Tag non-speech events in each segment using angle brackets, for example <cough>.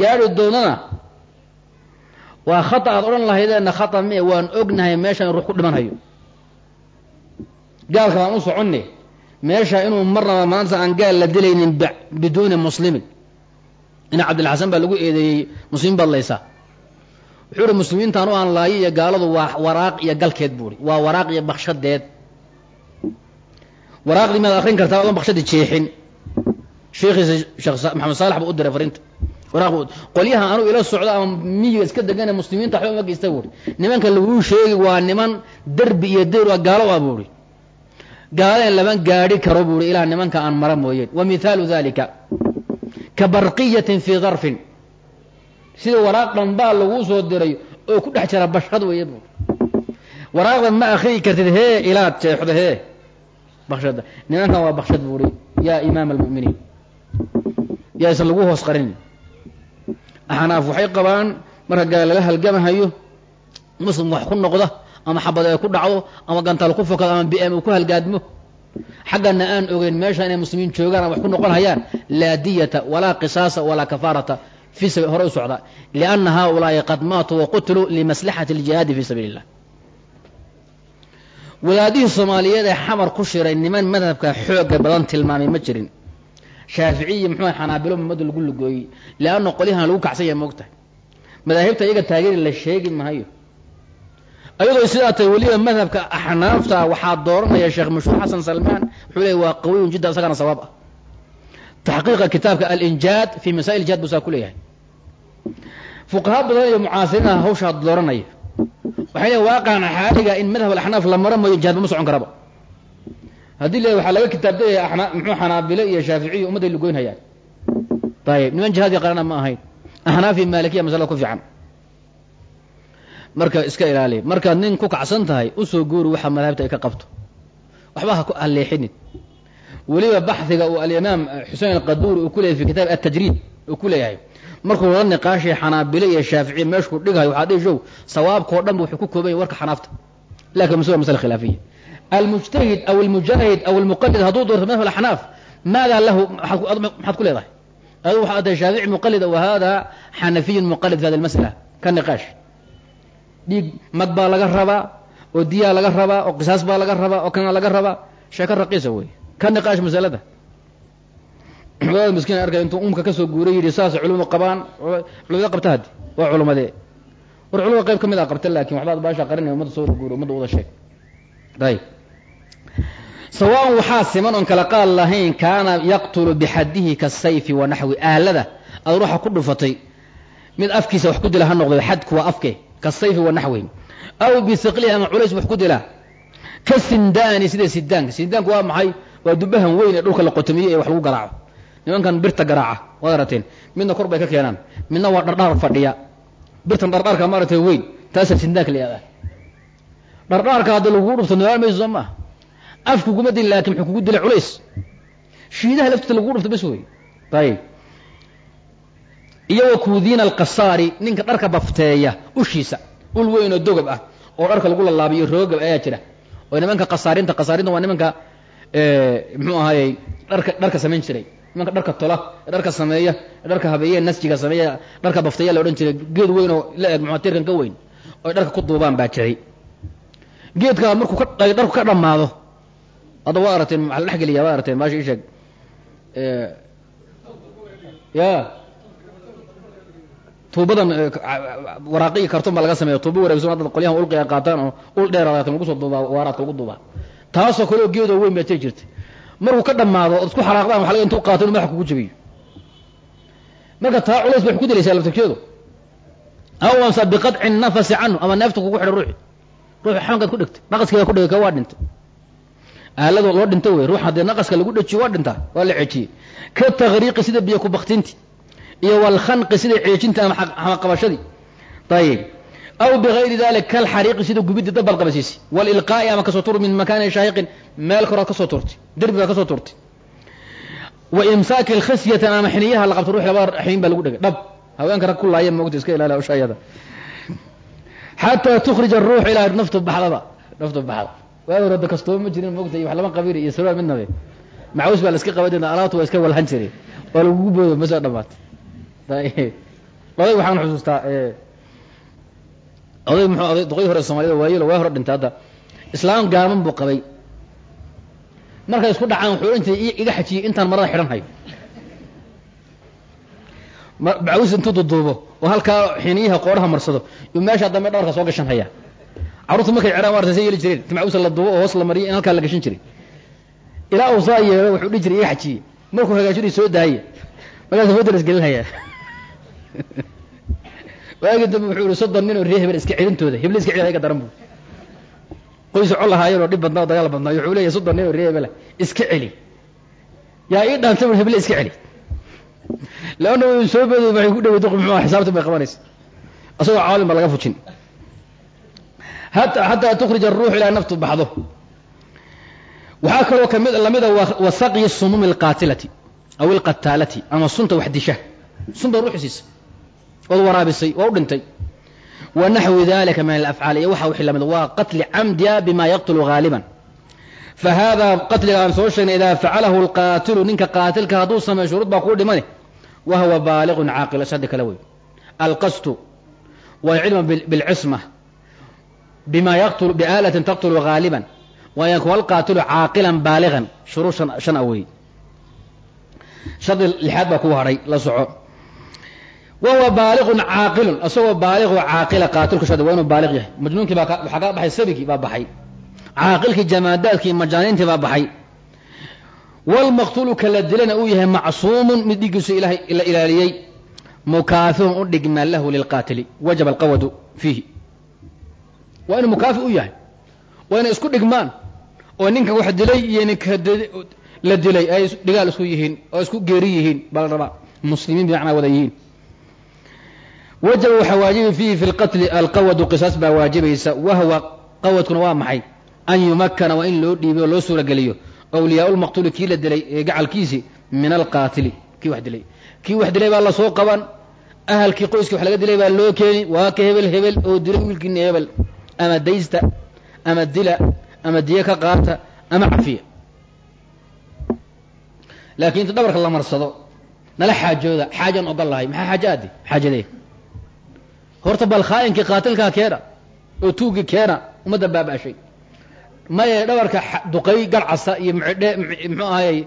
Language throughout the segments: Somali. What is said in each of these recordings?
gaari doonana? Waa khata aad odhan lahaydeena khata mie waan ognahay meeshaan ruux ku dhimanhayo gaalka baan u soconne meesha inuu marnaba maanta aan gaal la dilaynin biduuni muslimin. Ina cabdilxasan baa lagu eedeeyey muslimiin baad laysaa. Wuxuu ihi muslimiintaan aan laayo iyo gaaladu waa waraaq iyo galkeed buuhi waa waraaq iyo bakshadeed waraaqdii maad akrin kartaa odan bakshadi jeexin. Sheekhiisa sheekh maxamed saalax buu u diray fariinta waraaq qolyaha anuu ila socdo ama miyiga iska degane muslimiinta waxba uma geysta buuhi nimanka laguu sheegi waa niman derbi iyo deyr waa gaalo ah buuhi gaaladan lama gaadhi karo buuhi ilaa nimanka aan mara mooyeen. Wa mithaalu dalika ka barqiyatin fii darfin sida waraaq dhanbaa laguu soo diray oo ku dhex jira bashad weeye buuri. Waraaqdan ma akriyi kartid hee ilaad jeexdo hee. Bakshada nimankan waa bakshad buuri. Yaa imaam almu'miniin. Yaa isan lagu hoos qarinin axnaaf waxay qabaan marka laga halgamahayo muslim wax ku noqda ama xabad ay ku dhacdo ama gantaal ku fokado ama bm uu ku halgaadmo. Xaggana aan ogeyn meesha inay muslimiin joogaan ama wax ku noqon hayaan laa diyata walaa qisaasa walaa kafaarata fi sabi hore u socda. Lianna haulaai qad maatuu waqutluu limaslaxati اljihaadi fi sabiili اllah wadaadihii soomaaliyeed ee xamar ku shiray niman madhabka xooga badan tilmaamay ma jirin shaaficiyi muxuu xanaabilo mamadu lagu lugooyey leanna qolyahan lagu kacsan yahay moogtahay madaahibta iyaga taageeri la sheegi maayo. Ayadoo sidaa tahay weliba madhabka axnaafta waxaa dooranaya sheekh mashhuur xasan salmaan wuxuu leey waa qawiyun jiddan isagana sawaab ah. Taxqiiqa kitaabka alinjaad fi masail jihaad buu saa ku leeyahay. Fuqaha badan iyo mucaasiriinaha hawshaa dooranaya. Waxay leeyn waaqan xaaliga in madhab alaxnaaf la mara mooyo jihaad ma socon karaba haddii le waxaa laga kitaabdaya ana muxuu xanaabile iyo shaaficiya ummadday lugoyn hayaan ayib niman jihaad yaqaanana ma ahayn. Axnaafi maalikiya masalada ku fiican. Marka iska ilaaliya markaad nin ku kacsan tahay u soo guuri waxa madhabta ay ka qabto. Waxba ku aleexinin weliba baxiga uu alimaam xusein alqaduuri uu ku fi kitaab atajriid uu ku markuu la niqaashay xanaabile iyo shaaficiya meeshuu dhigayo waxaa dhihi show sawaabkao dhan ba wuxuu ku kooban warka xanaafta. Lakin masla masala khilaafiya almujtahid aw almujaahid aw almuqalid hadduu doorto madhab axnaaf maada lahu maxaad ku leedahay adu waxaa tahay shaafici muqalida wa hada xanafiyun muqalid fi hadi almasala ka niqaash dhiig mag baa laga rabaa oo diyaa laga rabaa oo qisaas baa laga rabaa oo kana laga rabaa sheeko raqiisa wey ka niqaash masalada wadaad miskiin arkay intuu umka ka soo guuray yidhi saasay culumadu qabaan culimada qabta haddi waa culumadee war culimada qayb ka mid a qabta laakin waxbaad baasha qarinaya ummadda soo guuray ummadda wada sheeg ayib sawaan waxaa siman oon kala qaad lahayn kaana yaqtulu bixadihi kasayfi wa naxwi aalada. Aad ruuxa ku dhufatay mid afkiisa wax ku dila ha noqdo xadku waa afke kasayfi wa naxwi. Aw bisiqlihi ama culays wax ku dila ka sindaani sida sidaanka sindaanku waa maxay? Waa dubahan weyn ee dhulka la qotomiye ee wax lagu garaaco. Nimankan birta garaaca waad arateen midna kor bay ka keenaan midna waa dhardhaar fadhiya. Birtan dhardhaarka weyn taasa sindaanka la dhardhaarka hadda lagugu dhufto noaa mayso soo maaha af kuguma dil laakin muxuu kugu dila culays. Shiidaha laftiisa lagugu dhufto bas wey ayib iyo wa alqasaari ninka dharka bafteeya ushiisa ul weyn oo dogab ah oo dharka lagu lalaabiyo roogab ayaa jira. Oo nimanka qasaarinta qasaarinta waa nimanka muxuu ahaayey dharka dharka samayn jiray. Nimanka dharka tola dharka sameeya dharka habeeye nasjiga sameeya dharka bafteeya la odhan jiray geed weyn la eg muxatirkan ka weyn oo dharka ku duubaan baa jiray. Geedka markuu ka dharku ka dhammaado hadda waa arateen waxaa la dhex geliya waa arateen maasha isheeg ya tuubadan waraaqiya karton baa laga sameeya tuuba wareegsan hadda qolyahan ulqiga qaataan oo ul dheeraadaatan lagu soo duubaa waaraadka lagu duubaa. Taasoo kale oo geedoo weyn baa jiri jirtay. Markuu ka dhammaado ood isku xaraaqdaan waxa laga intuu qaato inu madaxa kugu jabiyo marka taa culays bay ku dilaysaa laftirkeedu. Aw amsa biqadci nafasi canhu ama neefta kugu xidha ruuxi. Ruuxi xaankaad ku dhigtay naqaskeeda ku dhigay ka waa dhintay aalado loo dhinta wey ruux haddee naqaska lagu dhejiyo waa dhintaa waa la ceejiyey ka takriiqi sida biyo kubaktinti iyo walkhanqi sida ceejinta ama xamaqabashadii ayib aw bigayri dalik kalxariiqi sida gubiddi dabbaad qabasiisay walilqaa'i ama ka soo tur min makaanin shaahiqin meel koraad ka soo turtay derbi baad ka soo turtay wa imsaaki alkhasyatan ama xiniyaha la qabto ruux laba xiniin baa lagu dhegay dhab. Haweenka ku laaya moogta iska ilaali ushayada xataa tukhrija aruux ilaa naftu baxdaba naftu baxda waagi hore da kastooba ma jirin moogta iyo wax lama qabiri iyo sarwaal midnabe macaws baa la iska qaban jirna alaabtu waa iska walhan jiray. Waa lagugu boodo ma soo dhamaatay oday waxaan xusuustaa oday muxuu oday duqay hore soomaalida waayelo waa hore dhintay hadda islaam gaaban buu qabay. Markay isku dhacaan wuxuu odhan jiray iga xajiyey intaan marada xidhan hayo bacwis intuu duduubo oo halkaa xiniyaha qooraha marsado iyuu meesha dambe dhabarka soo gashan hayaa carruurta markay ceraan waarta say yeeli jireen. Macwisa la duubo oo hoos la mariyo in halkaa la gashan jiray. Ilaa uu saa yeelo wuxuu dhihi jiray iga xajiyey. Markuu hagaajinay soo daaye. Markaas fodal isgelinhayaa <laughs> waagi dambe wuxuu ihi soddon nin oo ree hebel iska celintooda heble iska celi ayaga daran bu qoysa col lahaayeen oo dhib badnaa o dagaal badnaayo wuxuu leeyahy soddon nin oo ree hebela iska celi. Yaa ii dhaantay bu heble iska celi. Leanna soo beeday waxay ku dhaway duq muxuu xisaabta bay qabanaysa. Asagoo caalim ba laga fujin xataa tukrij aruux ilaa naftu baxdo. Waxaa kaloo ka mid lamida wa saqyi sumuumi alqaatilati aw ilqataalati ama sunta wax sunta ruuxisiisa ood waraabisay waa u wa naxwi dalika min alafcaal iyo waxa wixii la mid waa qatli camdiya bima yaqtulu haaliban fa hada qatliga aan soo sheegnay idaa facalahu alqaatilu ninka qaatilka hadduu sameeyo shuruud baa kuu dhimani. Wa huwa baaliqun caaqil shadi kale wey alqasdu waalcilmu bilcisma bima yaqtulu biaalatin taqtulu haaliban wa yakun alqaatilu caaqilan baaligan shuruud shan a wey shardi lixaad baa kuu hadhay la soco wa huwa baaliqun caaqilun isagoo baaliqoo caaqila qaatilku shadi waa inuu baaliq yahay majnuunkii baa waxaa kaa baxay sabigii baa baxay caaqilkii jamaadaadkii majaaniintii baa baxay walmaqtuulu ka la dilana uu yahay macsuumun mid dhigiisu ilahay la ilaaliyey mukaafihun u dhigmaa lahu lilqaatili wajaba alqawadu fiihi waa inuu mukaafi u yahay. Waa inay isku dhigmaan. Oo ninka wax dilay iyo ninka la dilay ay dhigaal isku yihiin oo isku geeri yihiin baa la muslimiin bimacnaa wada yihiin. Wajaba waxaa waajibi fiihi fi lqatli alqawadu qisaas baa waajibaysa wahwa qawadkuna waa maxay? An yumakana waa in loo dhiibiy oo loo suurageliyo. Awliyaa lmaqtuuli kii la dilay ee gacalkiisi min alqaatili kii wax dilay. Kii wax dilay baa la soo qaban. Ahalkii qoyskii wax laga dilay baa loo keeni waa ka hebel hebel oo dilay wiilkiina hebel ama daysta ama dila ama diye ka qaata ama cafiya. Laakiin inta dhabarka la marsado nala xaajooda xaajaan ogol lahay maxaa xaaje aadi xaajadee horta bal khaa'inkii qaatilkaa keena oo tuugii keena ummadda baaba'shay. Maye dhabarka duqay garcasa iyo mdhe muxuu ahayy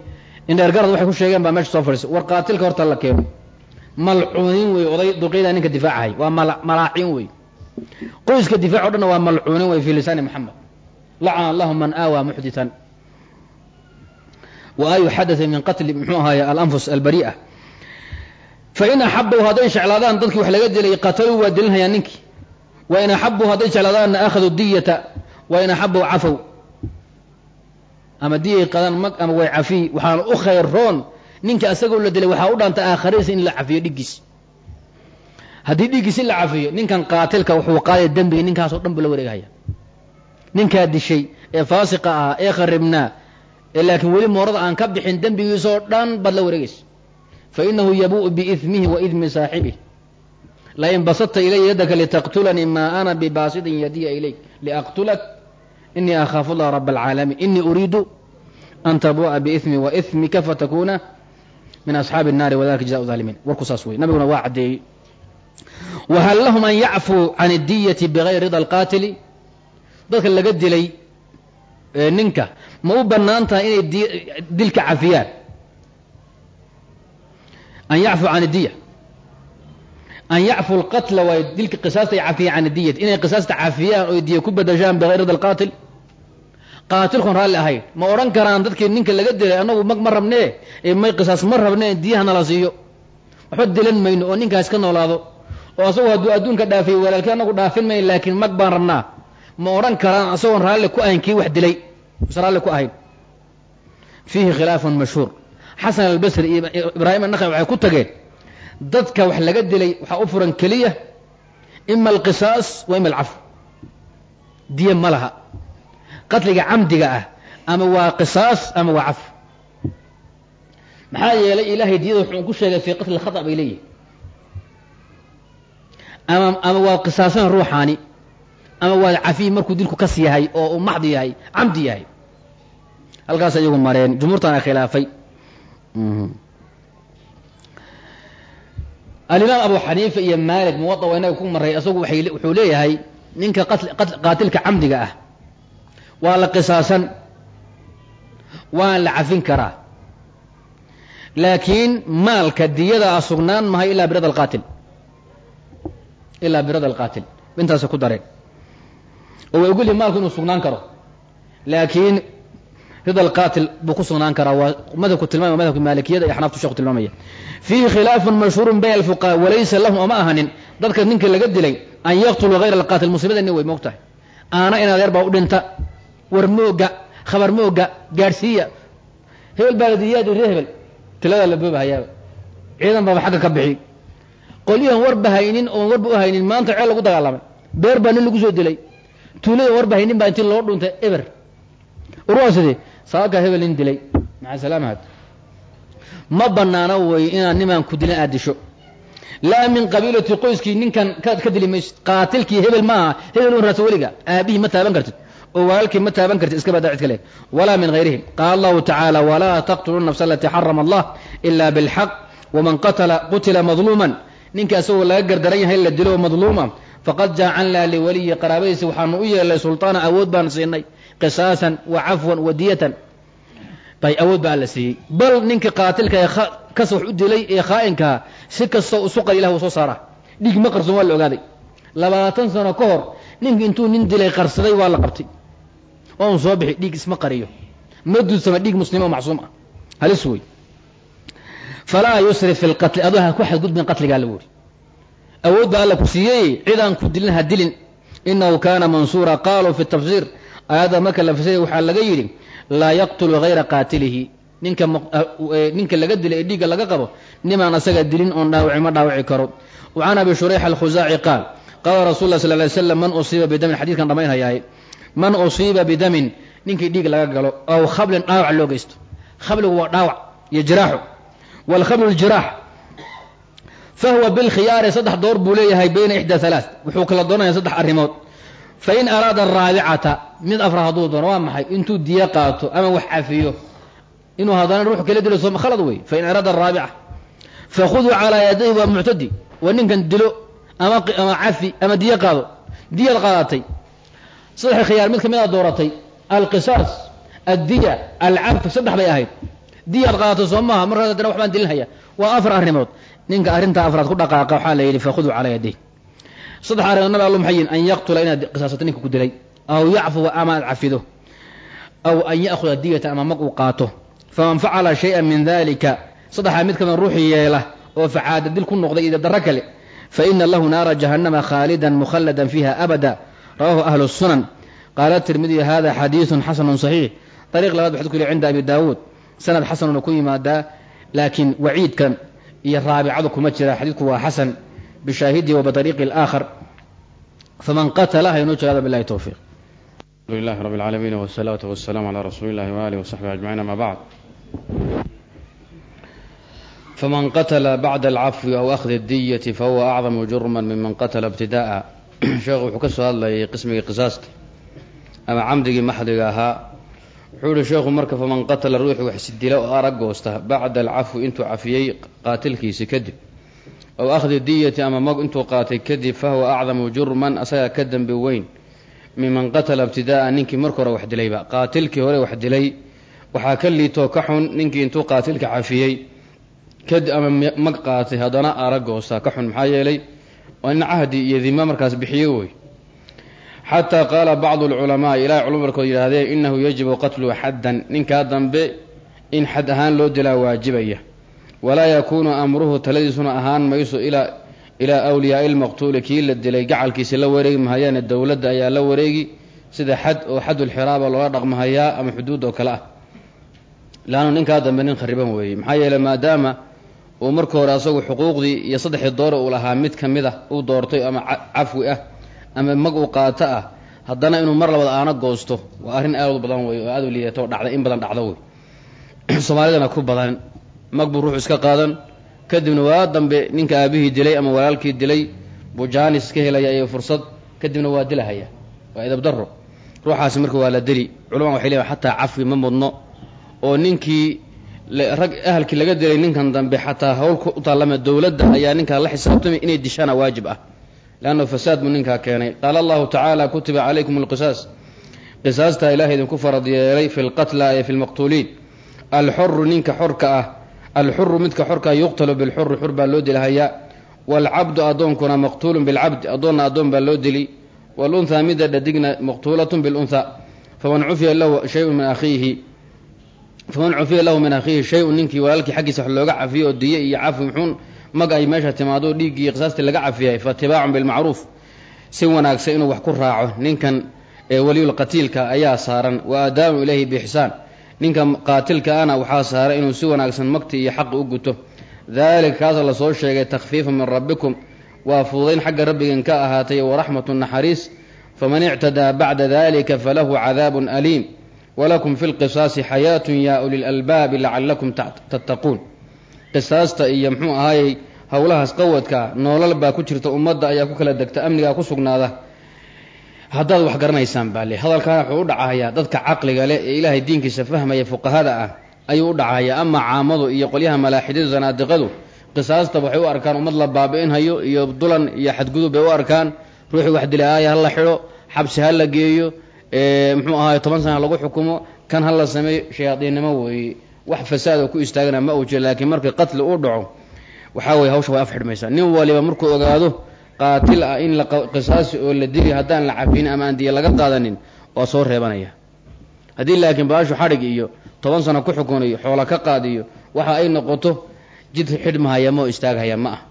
indheer garad waxay ku sheegeen baa meesha soo fadhiisa war qaatilka horta la keeno malcuunin wey oday duqaydaa ninka difaacahay waa malaaciin wey qoyska difaac o dhanna waa malcuunin wey fi lisaani moxamed lacana allahu man aawaa muxditan wa ayu min qatli muxuu ahaay alanfus albari'a fain axabuu hadday jeclaadaan dadkii wax laga dilay qataluu waa dilinhayaa ninkii. Wain axabuu hadday jeclaadaanna akhaduu diyata. Wain axabuu cafow. Ama diyay qadaan mag ama way cafiy waxaana u khayroon ninka asagoo la dilay waxaa u dhaanta aakhariisa in la cafiyo dhiggiis haddii dhiggiis in la cafiyo ninkan qaatilka wuxuu qaadaya dembiga ninkaasoo dhan buu la wareegahaya ninkaa dishay ee faasiqa ah ee kharibnaa ee laakiin weli moorada aan ka bixin dembigiisoo dhan baad la wareegaysa. Fainahu yabu'u biidmihi wa idmi saaxibih lain basadta ilaya yadaka litaqtulanii maa ana bibaasidin yadiya ilayk. Liaqtulak inii akhaafu allah rab alcaalamiin inii uriidu an tabu'a biidmi wa idmika fatakuna min asxaabi الnaari wadalika jaza zaalimiin. Warku saas wey nabiguna waa caddeeyey wahal lahum an yacfuu can اdiyati bigayri rida alqaatili dadka laga dilay ninka ma u bannaan tahay inay dilka cafiyaan an yacfuu can diya an yacfuu lqatla waay dilka qisaasta ay cafiyaan can diyati inay qisaasta cafiyaan oy diya ku badashaan bigayri rida alqaatil qaatilkun raalli ahayn ma odhan karaan dadkii ninka laga dilay annagu ma rabnee ee may qisaas ma rabnee diyaha nala siiyo waxba dilan mayno oo ninkaas ka noolaado oo asagoo hadduu adduunka dhaafiyo walaalkii annagu dhaafin mayn laakiin mag baan rabnaa. Ma odhan karaan asagoon raalli ku ahayn kii wax dilay. Usan raalli ku ahayn. Fiihi khilaafun mashhuur. Xasan albasri iyo ibraahim annakhaci waxay ku tageen dadka wax laga dilay waxaa u furan keliya ima alqisaas wa ima alcafw. Diya ma laha. Qatliga camdiga ah ama waa qisaas ama waa caf maxaa yeelay ilaahay diyada wuxuu ku sheegay fii qatli khata bay leeyihiin ama ama waa qisaasan ruuxaani. Ama waa cafiy markuu dilku kas yahay oo uu maxdi yahay camdi yahay. Halkaas iyagu mareen jumhuurtana khilaafay. Alimaam abu xaniifa iyo maalik muwada waa inaga ku maray isagu wuxuu leeyahay ninka qaatilka camdiga ah waa la qisaasan waan la cafin karaa. Laakiin maalka diyada sugnaan mahay ilaa birada alqaatil ilaa birada alqaatil intaasa ku dareen oo way ogolyihin maalku inuu sugnaan karo laakiin rida alqaatil buu ku sugnaan karaa waa madhabku tilmaamaya madhabka maalikiyada iyo axnaaftu sheeku tilmaamaya fiihi khilaafun mashhuurun bayna alfuqaha walaysa lahum oma ahanin dadka ninka laga dilay an yaqtuluu hayra alqaatil musiibada nin way moog tahay aana in adeer u dhinta war mooga khabar mooga gaadhsiiya hebel baadiyaadi ree hebel tiladaa la boobahayaaba ciidan baaba xagga ka bixi qolyahan warba haynin oon warba u haynin maanta ceel lagu dagaalamay. Beer baa nin lagu soo dilay. Tuuladan warba haynin baa intii loo dhuntay eber. Urwaa sidee saaka hebel nin dilay. Maca salaamahad ma banaana wey inaad nimaan ku dilin aad disho laa min qabiilati qoyskii ninkan ka dili maysid. Qaatilkii hebel maaha hebel un raasa weliga. Aabihii ma taaban kartid. Oo walaalkii ma taaban kartid iska badaa cid kale walaa min hayrihim qaala allahu tacaala walaa taqtuluu nafsa alatii xarama allah ila bilxaq waman qatala qutila madluuman ninka isagoo laga gardaran yahay la dilo madluuma faqad jacalnaa liwaliyi qaraabadiisa waxaanu u yeelnay sulطaana awood baan siinay qisaasan wa cafwan wa diyatan. Bay awood baa la siiyey. Bal ninka qaatilka ee kas wax u dilay ee khaa'inkaa si kastoo isu qari ilah uu soo saara. Dhiig ma qarsoon waa la ogaaday. Labaatan sano ka hor ninka intuu nin dilay qarsaday waa la qabtay. Un soo bixi dhiig isma qariyo. Ma duudsama dhiig muslima oo macsuum ah. Halis wey falaa yusrif fi lqatli adoo ha ku xadgudbin qatligaa lagu uri awood baa alla ku siiyey cid aan ku dilin ha dilin inahu kana mansuura qaaluu fi tafsiir aayadda marka la fasiray waxaa laga yidhi laa yaqtulu hayra qaatilihi ninka ninka laga dilay ee dhiigga laga qabo nimaan asaga dilin oon dhaawici ma dhaawici karo wa abi shurayx alkhusaaci qaal qaala rasul lah sal lay slam man usiiba bidamin xadidkan dhamaynhayaay man usiiba bidamin ninkii dhiig laga galo aw khablin dhaawac loo geysto khabligu waa dhaawac iyo jiraaxu wاlkhabl اljiraax fahuwa bilkhiyaari saddex door buu leeyahay bayna ixda halaa wuxuu kala doonaya saddex arrimood fain araada araabicata mid afra hadduu doono waa maxay intuu diye qaato ama wax cafiyo inuu haddana ruux kala dilo soo khalad wey fain araada araabica fakhuduu calaa yadayhi waa muctadi waa ninkan dilo ama ama cafi ama diye qaado diyaad qaadatay saddex khiyaar mid ka mid a dooratay alqisaas addiya alcafi saddex bay ahayd diyaad qaadato soo maaha markaas haddana waxbaan dilinhaya waa afar arrimood. Ninka arrintaa afraad ku dhaqaaqa waxaa la yidhi fakhuduu calaa yaday saddex arrimood nabi allu maxay yihiin an yaqtula inaad qisaasato ninka ku dilay aw yacfuwa ama cafido aw an ya'khuda diyata ama mag uu qaato faman facala shay-an min dalika saddexaa mid kamida ruuxii yeela oo facaada dil ku noqday iyo darro kale. Fa ina lahu naara jahannama khaalidan mukhalladan fiiha abada. Rawahu ahlu sunan. Qaala tirmidiy hada xadiiثun xasanu صaxiix ariiq labaad waxad ku yili cinda abi sanad xasanuna ku yimaadaa laakiin waciidkan iyo raabicadu kuma jira xadiidku waa xasan bishaahidihi wa biariiqi اlآakhar faman qatla haynoo jeeda bilahi towfiiq الحمد لله رب العالمين والصلاة والسلام على رسول الله وآله وصحبه أجمعين أما بعد فمن قتل بعد العفو أو أخذ الدية فهو أعظم جرما ممن قتل ابتداء sheekhu wuxuu ka soo hadlayay qismigii qisaasta ama camdigii maxdiga ahaa wuxuu ihi sheekhu marka faman qatala ruuxu waxsi dila oo arag goosta bacda alcafwi intuu cafiyey qaatilkiisi kadib aw akhdi diyati ama mag intuu qaatay kadib fahuwa acdamu jurman asagaa ka dembi weyn miman qatala ibtidaa'an ninkii marka hore wax dilayba. Qaatilkii hore wax dilay waxaa ka liitoo ka xun ninkii intuu qaatilka cafiyey kadib ama mag qaatay haddana arag goosta ka xun maxaa yeelay waa in cahdi iyo dima markaas bixiyo wey xataa qaala bacdu alculamaai ilahay culama markood yidhaahdeen innahu yajibu qatlu xaddan. Ninkaa dambe in xad ahaan loo dilaa waajibaya. Walaa yakuunu amruhu taladiisuna ahaan mayso ilaa ilaa awliyaai lmaqtuuli kii la dilay gacalkiisa la wareegi mahayaane dowladda ayaa la wareegi. Sida xad oo xadulxiraaba loola dhaqmahayaa ama xuduud oo kale ah. Laannu ninkaa dambe nin khariban weeye. Maxaa yeeley maadaama uu marka hore asagu xuquuqdii iyo saddexdii doore uu lahaa mid ka mid ah uu doortay ama cafwi ah ama mag uu qaato ah haddana inuu mar labada aana goosto waa arrin aad u badan wey oo aad u liidato dhacda in badan dhacdo wey <clears throat> soomaalidana ku badan mag buu ruuxu iska qaadan kadibna waa dambe ninka aabihii dilay ama walaalkii dilay buu jaanis ka helaya iyo fursad kadibna waa dilahaya waa idabdaro ruuxaasi marka waa la dili culamada waxay leeyihiin xataa cafwi ma mudno oo ninkii rag ahalkii laga dilay ninkan dambe xataa hawl u taallama dowladda ayaa ninkaa la xisaabtamay inay dishaana waajib ah leanna fasaad buu ninkaa keenay qaala allahu tacaala kutiba calaykum alqisaas qisaastaa ilahay idinku farad yeelay fi lqatla ee fi lmaqtuuliin alxuru ninka xorka ah alxuru midka xorka yuqtalu bilxuri xur baa loo dilhayaa waalcabdu addoonkuna maqtuulun bilcabdi addoonna addoon baa loo dili waalunhaa midda dhadigna maqtuulatun bilunhaa faman cufiya lahu shayun min akhiihi faman cufiya lahu min akhiihi shay-un ninkii walaalkii xaggiisa wax looga cafiyo oo diye iyo cafi muxuun mag ay meesha timaado dhiiggii qisaastii laga cafiyay fa itibaacun bilmacruuf. Si wanaagsan inuu wax ku raaco ninkan waliyulqatiilka ayaa saaran wa aadaanu ilayhi biixsaan. Ninka qaatilka ana waxaa saaran inuu si wanaagsan magti iyo xaqi u guto. Daalika kaasa la soo sheegay takhfiifun min rabbikum. Waa fududayn xagga rabbigan ka ahaatay waraxmatu naxariis. Faman ictadaa bacda dalika falahu cadaabun aliim. Walakum fi lqisaasi xayaatun yaa uli lalbaabi lacalakum tattaquun qisaasta iyo muxuu ahaayey howlahaas qawadka noolal baa ku jirta ummadda ayaa ku kala degta amnigaa ku sugnaada. Haddaad wax garanaysaan baa le hadalkaana wuxuu u dhacahayaa dadka caqliga leh ee ilaahay diinkiisa fahmaya fuqahada ah ayuu u dhacahayaa ama caamadu iyo qolyaha malaaxidadu zanaadiqadu qisaasta waxay u arkaan ummad la baabi'inhayo iyo dulan iyo xadgudub bay u arkaan. Ruuxii wax dila aaya hala xidho xabsi ha la geeyo muxuu ahaay toban sana lagu xukumo kan ha la sameeyo shayaadiinnimo weeye wax fasaad oo ku istaagana ma uu jiro laakiin markii qatli uu dhaco waxaa weye hawsha way afxidhmaysaa nin waliba markuu ogaado qaatil ah in la qisaasi oo la dili haddaan la cafinin ama aan laga qaadanin waa soo reebanaya. Haddii laakiin baashu xadhig iyo toban sano ku xukunayo xoola ka qaadiyo waxa ay noqoto jid xidhmahaya ma oo istaaghaya ma ah.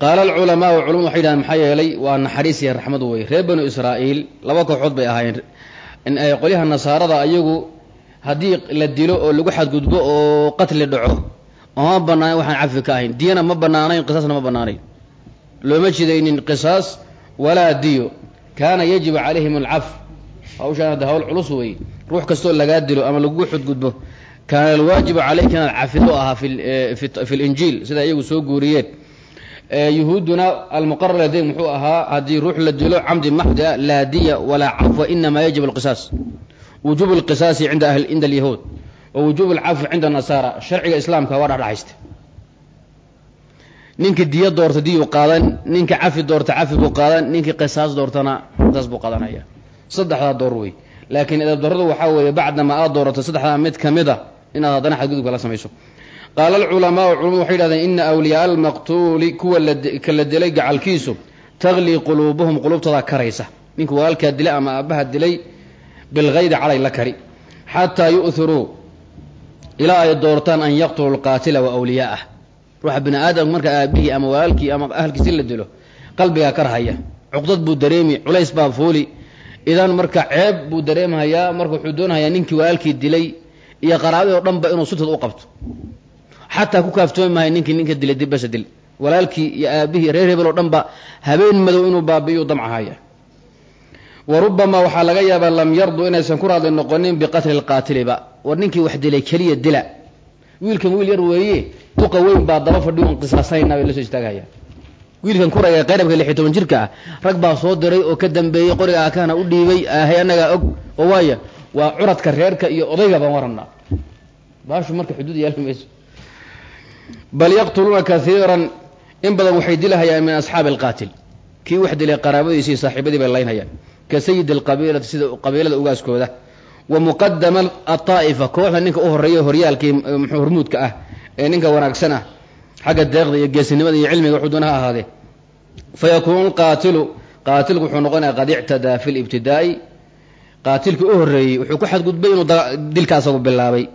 Qaala alculamaau culumadu waxay yidhahdeen maxaa yeelay waa naxariis iyo raxmad wey reer banu israa'iil laba kooxood bay ahaayeen. Qolyaha nasaarada ayagu haddii la dilo oo lagu xadgudbo oo qatli dhaco ooma banaanayn waxaan cafi ka ahayn. Diyana ma banaanayn qisaasna ma banaanayn looma jidaynin qisaas walaa diyo. Kaana yajibu calayhim alcaf. Hawshaan hadda hawl culus wey ruux kastoo lagaa dilo ama lagu xudgudbo kaana alwaajibu calayka inaad cafido ahaa fi linjiil sida iyagu soo guuriyeen. Yuhuudduna almuqarar ladayhim muxuu ahaa haddii ruux la dilo camdi maxdi a laa diya walaa cafwa inamaa yajib alqisaas wujuubu alqisaasi cinda alyahuud wa wujuubu alcafwi cinda nasaara sharciga islaamka waa dhexdhexaysta ninkii diyo doorta diyuu qaadan ninkii cafi doorta cafi buu qaadan ninkii qisaas doortana qisaas buu qaadanaya. Saddexdaa door wey. Laakiin edabdarradu waxaa weeye bacdama aad doorato saddexdaa mid ka mid a inaad haddana xadgudubka la samayso. Qaala alculamaau culamadu waxay yidhahdeen ina awliyaa almaqtuuli kuwa ka la dilay gacalkiisu taglii quluubuhum quluubtooda karaysa. Ninka walaalkaa bilgaydi calay la kari xataa yu'hiruu ilaa ay doortaan an yaqtuluu lqaatila wa wliyaa'ah ruuxa bini aadamka marka aabihii ama walaalkii ama ahalkiisi la dilo qalbigaa karhaya cuqdad buu dareemi culays baa fuuli. Idan marka ceeb buu dareemhayaa marka wuxuu doonhayaa ninkii walaalkii dilay iyo qaraabadii oo dhan ba inuu suntood u qabto. Xataa ku kaaftoomi maayo ninkii ninka dilay dibasa dil. Walaalkii iyo aabihii reer hebel habeen madow inuu baabi'iyu damcahaya wa rubamaa waxaa laga yaabaa lam yardu inaysan ku raadli noqonin biqatli lqaatiliba war ninkii wax dilay keliya dila. Wiilkan wiil yar weeye duqa weyn baa daba fadhi un qisaasanayna bay la soo istaagahayaan wiilkan kuraya qayrabka lix iyo toban jirka ah rag baa soo diray oo ka dambeeyey qoriga akahana u dhiibay ahay annagaa og oo waaya waa curadka reerka iyo odayga baan warannaa baashu marka xuduud yaali bal yaqtuluuna kaiiran in badan waxay dilahayaan min asxaabi alqaatil. Kii wax dilay qaraabadiisii saaxiibadii bay laynhayaan ka sayidi alqabiilati sida qabiilada ugaaskooda wa muqadama ataa'ifa kooxda ninka u horreeya horyaalkii mxuu hormuudka ah ee ninka wanaagsan ah xagga deeqda iyo geesinimada iyo cilmiga wuxuu ha ahaadee fa yakuunu qaatilu qaatilku wuxuu noqonaya qad ictadaa fi libtidaa'i qaatilkii u horreeyey wuxuu ku xadgudbay inuu dilka asagu bilaabay.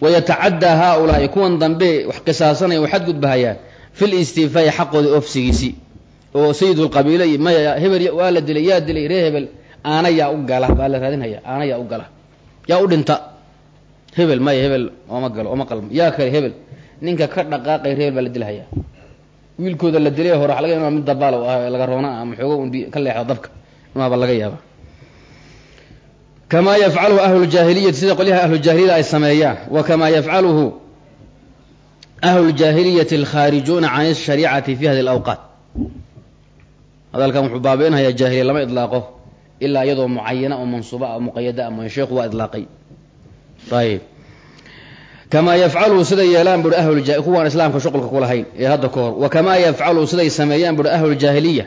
Wayatacaddaa haaulaa'i kuwan dambe wax qisaasanaya way xadgudbahayaan fi listiifaa'i xaqooda ofsigiisii oo sayidulqabiila iyo maya hebel waa la dilay yaa dilay ree hebel aana yaa u gala baa la raadinhaya aana yaa u gala. Yaa u dhinta. Hebel maya hebel ooma galo ooma qalmo. Yaa kale hebel ninka ka dhaqaaqay ree hebel baa la dilhaya wiilkooda la dilay hore waxa laga yaaba mid dabaal ah laga roona ama xoogo un ka leexda dabka imaaba laga yaaba kamaa yafcaluhu ahlujaahiliyati sida qolyaha ahlujaahiliyada ay sameeyaan. Wa kamaa yafcaluhu ahlujaahiliyati alkhaarijuuna can ashariicati fi hadi alawqaat hadalkan wuxuu baabi'inhayaa jaahiliya lama idlaaqo ilaa iyadoo mucayana oo mansuuba ah muqayada ah sheekhu waa idlaaqay. Ayib kamaa yafcalu siday yeelaan bui ahlul kuwaan islaamka shuqulka ku ee hadda ka hor wa kamaa siday sameeyaan bui ahluljaahiliya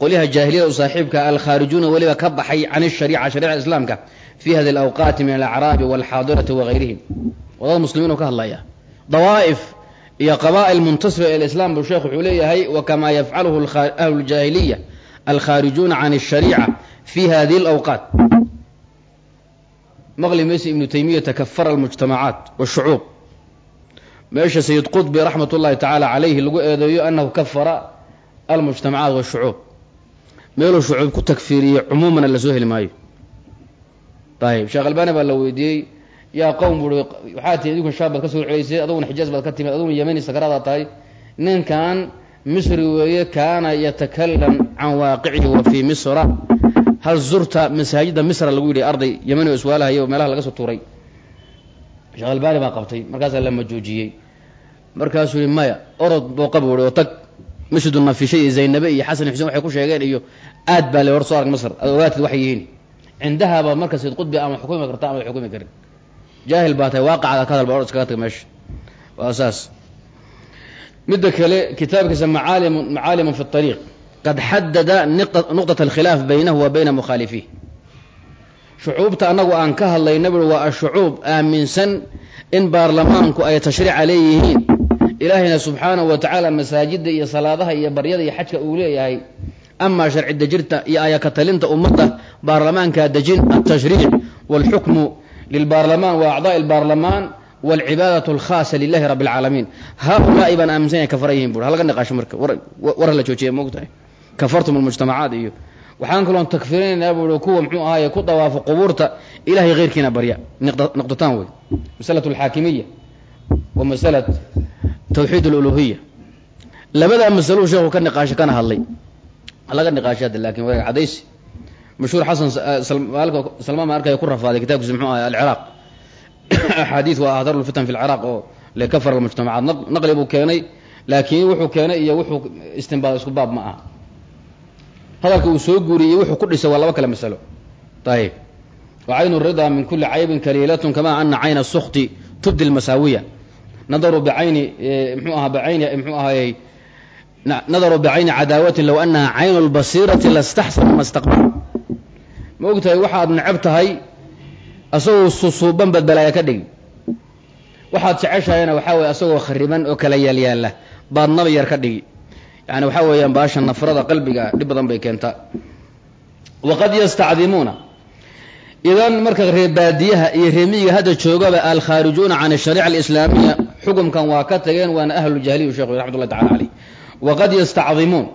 qolyaha jaahiliyada u saaxiibka alkhaarijuuna weliba ka baxay can shariica shariicada islaamka fi hadi alawqaati min alacraabi walxaadirati wahayrihim waddada muslimiin oo ka hadlaya dawaa'if iyo qabaa'il muntasiba ila islam buu sheekh wuxuu leeyahay wa kamaa yafcaluhu ahluljaahiliya alkhaarijuuna can ashariica fi hadihi alawqaat. Maqli mayse ibnu taymiyata kafara almujtamacaat washucuub meesha sayid qudbi raxmat ullahi tacaala calayhi lagu eedeeyo annahu kafara almujtamacaat washucuub meeluu shucuub ku takfiiriyey cumuumana la soo heli maayo. Ayib sheekh albani baa la weydiiyey yaa qowm buui waxaa tihi idinku shaab baad ka soo celaysay aduguna xijaaz baad ka timid aduguna yemani sakaraadaa tahay. Ninkan misri weeye kaana yatakalam can waaqicihi wa fii misra. Hal zurta masaajida misra lagu yidhi arday yemani oo iswaalahay oo meelaha laga soo tuuray. Sheekh albani baa qabtay markaasaa la majoojiyey. Markaasuu yihi maya orod booqa buu i oo tag masjidu nafisha iyo zaynabe iyo xasan xuseen waxay ku sheegeen iyo aad baa le hor soo arag masr aad ogaatid waxay yihiin. Cindahaaba marka sayd qudbi ama xukumi karta ama xukumi karin jaahil baa tahay waaqacda ka hadalba or iskaga tag meesha waa saas midda kale kitaabkiisa macaalimu macaalimun fi اطariiq qad xadada nuqطaة alkhilaaf baynahu wa bayna mukhaalifiih shucuubta annagu aan ka hadlayna bui waa ashucuub aaminsan in baarlamaanku ay tashriica leeyihiin ilaahayna subxaanahu wa tacaala masaajidda iyo salaadaha iyo baryada iyo xajka uu leeyahay amaa sharci dejirta iyo ayaka talinta ummadda baarlamaankaa dejin altashriic wاlxukmu lilbaarlamaan wa acdaa'i albaarlamaan waalcibaadat alkhaasa lilahi rabi alcaalamiin haulaai baan aaminsanya kafara yihiin bur halaga niqaasho marka war hala joojiya moogtahay kafartum almujtamacaad iyo waxaan kaloon takfirinaynaa buui kuwa mxuu ahaaye ku dawaafo qubuurta ilahay keyrkiina barya noqdotaan wey masalat alxaakimiya wa masalat tawxiid aluluhiya labadaa masaluu sheekhu ka niqaasho kana hadlay halaga niqaasho hadda laakin wareeg cadaysi mashhuur xasan salmaan ma arkaya ku rafaaday kitabkiisa mxuu ahay alciraaq axaadiid waa ahdaru lfitan fi lciraaq oo lekafar almujtamacaat naqli buu keenay laakiin wuxuu keenay iyo wuxuu istinbaad isku baab ma aha hadalka uu soo guuriyey wuxuu ku dhisay waa laba kale masalo ayib wa caynu ridaa min kuli caybin kaliilatun kama ana cayna sukti tubdi lmasaawiya nadaruu bicayni mxuu aha bicayni mxuu ahaayey nadaruu bicayni cadaawatin low anaha caynu lbasiirati lastaxsana ma staqbal ma og tahay waxaad necab tahay asagoo susuuban balaaya ka dhigi waxaad jeceshahayna waxaa weye asagoo khariban oo kala yaalyaala baad naba yar ka dhigi. Yani waxaa weeyaan baasha nafrada qalbiga dhib badan bay keentaa waqad yastacdimuuna. Idan marka reebaadiyaha iyo reemiyiga hadda joogaba alkhaarijuuna can ashariica alislaamiya xukumkan waa ka tageen waana ahluljaahiliyu shekhu raxmat ullahi tacala caleyh waqad yastacdimuun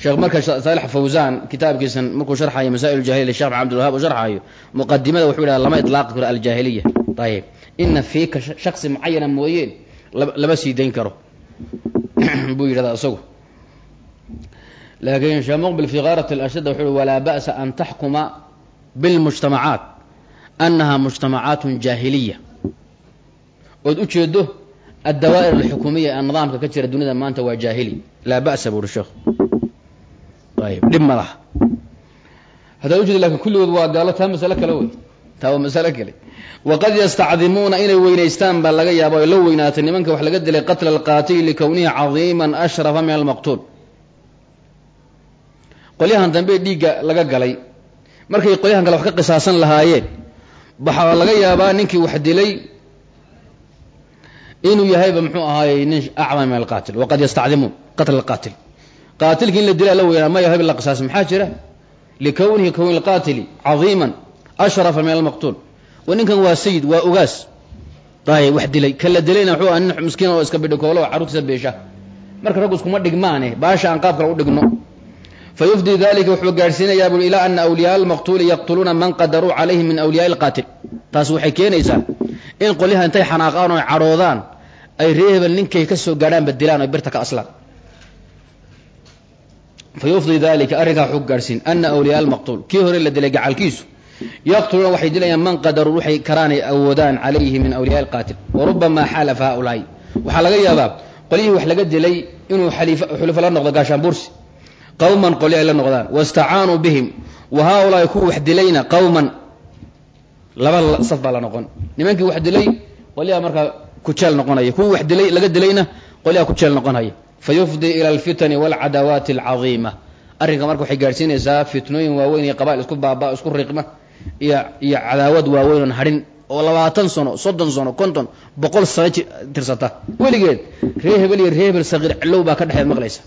sheekh marka saalex fawsaan kitaabkiisan markuu sharxayo masaa'il jahiliya shekh maxamed abdilwahab uu sharxayo muqadimada wuxuu yidhaha lama itlaaqi karo aljaahiliya. Ayib ina fiika shaksi mucayana mooyeen lama sii dayn karo. <clears throat> Buu yidhahda isagu. Laakiin sheekh muqbil fi kaarat alashada wuxuu walaa ba'sa an taxkuma bilmujtamacaat. Annaha mujtamacaatun jaahiliya. Ood u jeedo addawaa'ir alxukumiya ee nidaamka ka jira dunida maanta waa jaahili. Laa ayib dhib ma laha. Haddaad ujeeda laakiin kulligood waa gaalo taa masalo kale wey. Taa waa masalo kale. Waqad yastacdimuuna inay weynaystaan baa laga yaaba o la weynaatay. Nimanka wax laga dilay qatla alqaatili likownihi cadiiman ashrafa min almaqtuul. Qolyahan dambe dhiigga laga galay. Markay qolyahan kale wax ka qisaasan lahaayeen waxaa laga yaabaa ninkii wax dilay inuu yahayba muxuu ahaayey nin acdam min alqaatil qaatilkii in la dilaa la weynaa ma yahay la qisaas maxaa jira? Likownihi kowni alqaatili cadiiman ashrafa min almaqtuul. Wa ninkan waa sayid waa ugaas. Ayb wax dilay. Ka la dilayna wuxuu aha nin miskiin oo iska bidhikoolo oo carruurtiisa beesha. Marka raggu iskuma dhigmaane baasha aan qaab kale u dhigno. Fa yufdi dalika wuxuu gaadhsiinayaa bui ilaa ana awliyaa almaqtuuli yaqtuluuna man qadaruu calayhi min awliyaai alqaatil. Taas waxay keenaysaa in qolyaha intay xanaaqaan oo ay ree hebel ninkay ka soo fa yufdi dalika arrinkaa wuxuu gaadhsiin ana awliyaa almaqtuul kii hore la dilay gacalkiisu yaqtuluuna waxay dilayaan man qadaruu waxay karaanay awoodaan calayhi min awliyaa alqaatil wa rubamaa xaalafa haulaai waxaa laga yaabaa qolyihii wax laga dilay inuu xulifo la noqdo gaashaanbuursi qowman qolyo ay la noqdaan wastacaanuu bihim wa haaulaai kuwa wax dilayna qowman laba saf baa la noqon nimankii wax dilay qolyaha markaa ku jeel noqonaya kuwii wax dilay laga dilayna qolyaha noqonaya fa yufdii ila alfitani waalcadawaati alcadiima arrinka marka waxay gaadhsiinaysaa fitnooyin waaweyn iyo qabail isku baaba isku riqma iyo iyo cadaawad waaweyn oon hadhin oo labaatan sano soddon sano konton boqol sano tirsata. Weligeed ree hebel iyo ree hebel sakiir cilow baa ka dhexeed maqlaysa.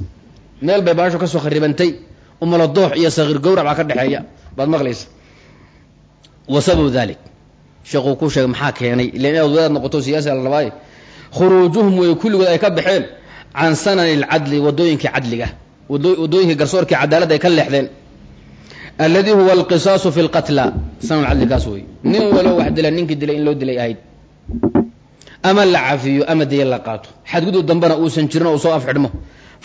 Meel bay baasho ka soo kharibantay umaladoox iyo sakiir gawrac baa ka dhexeeya baad maqlaysa. Wa sababu dalik sheekuu ku sheegay maxaa keenay ila inaad wadaad noqoto siyaasi la khuruujuhum way kulligood ay ka baxeen can sanani alcadli wadooyinkii cadliga wadooyinkii garsoorkii cadaaladda ay ka leexdeen alladii huwa alqisaasu fi lqatla sanan cadli kaas wey nin waloo wax dila ninkii dilay in loo dilay ahayd ama la cafiyo ama diya la qaato xadgudub dambena uusan jirin oo soo afxidhmo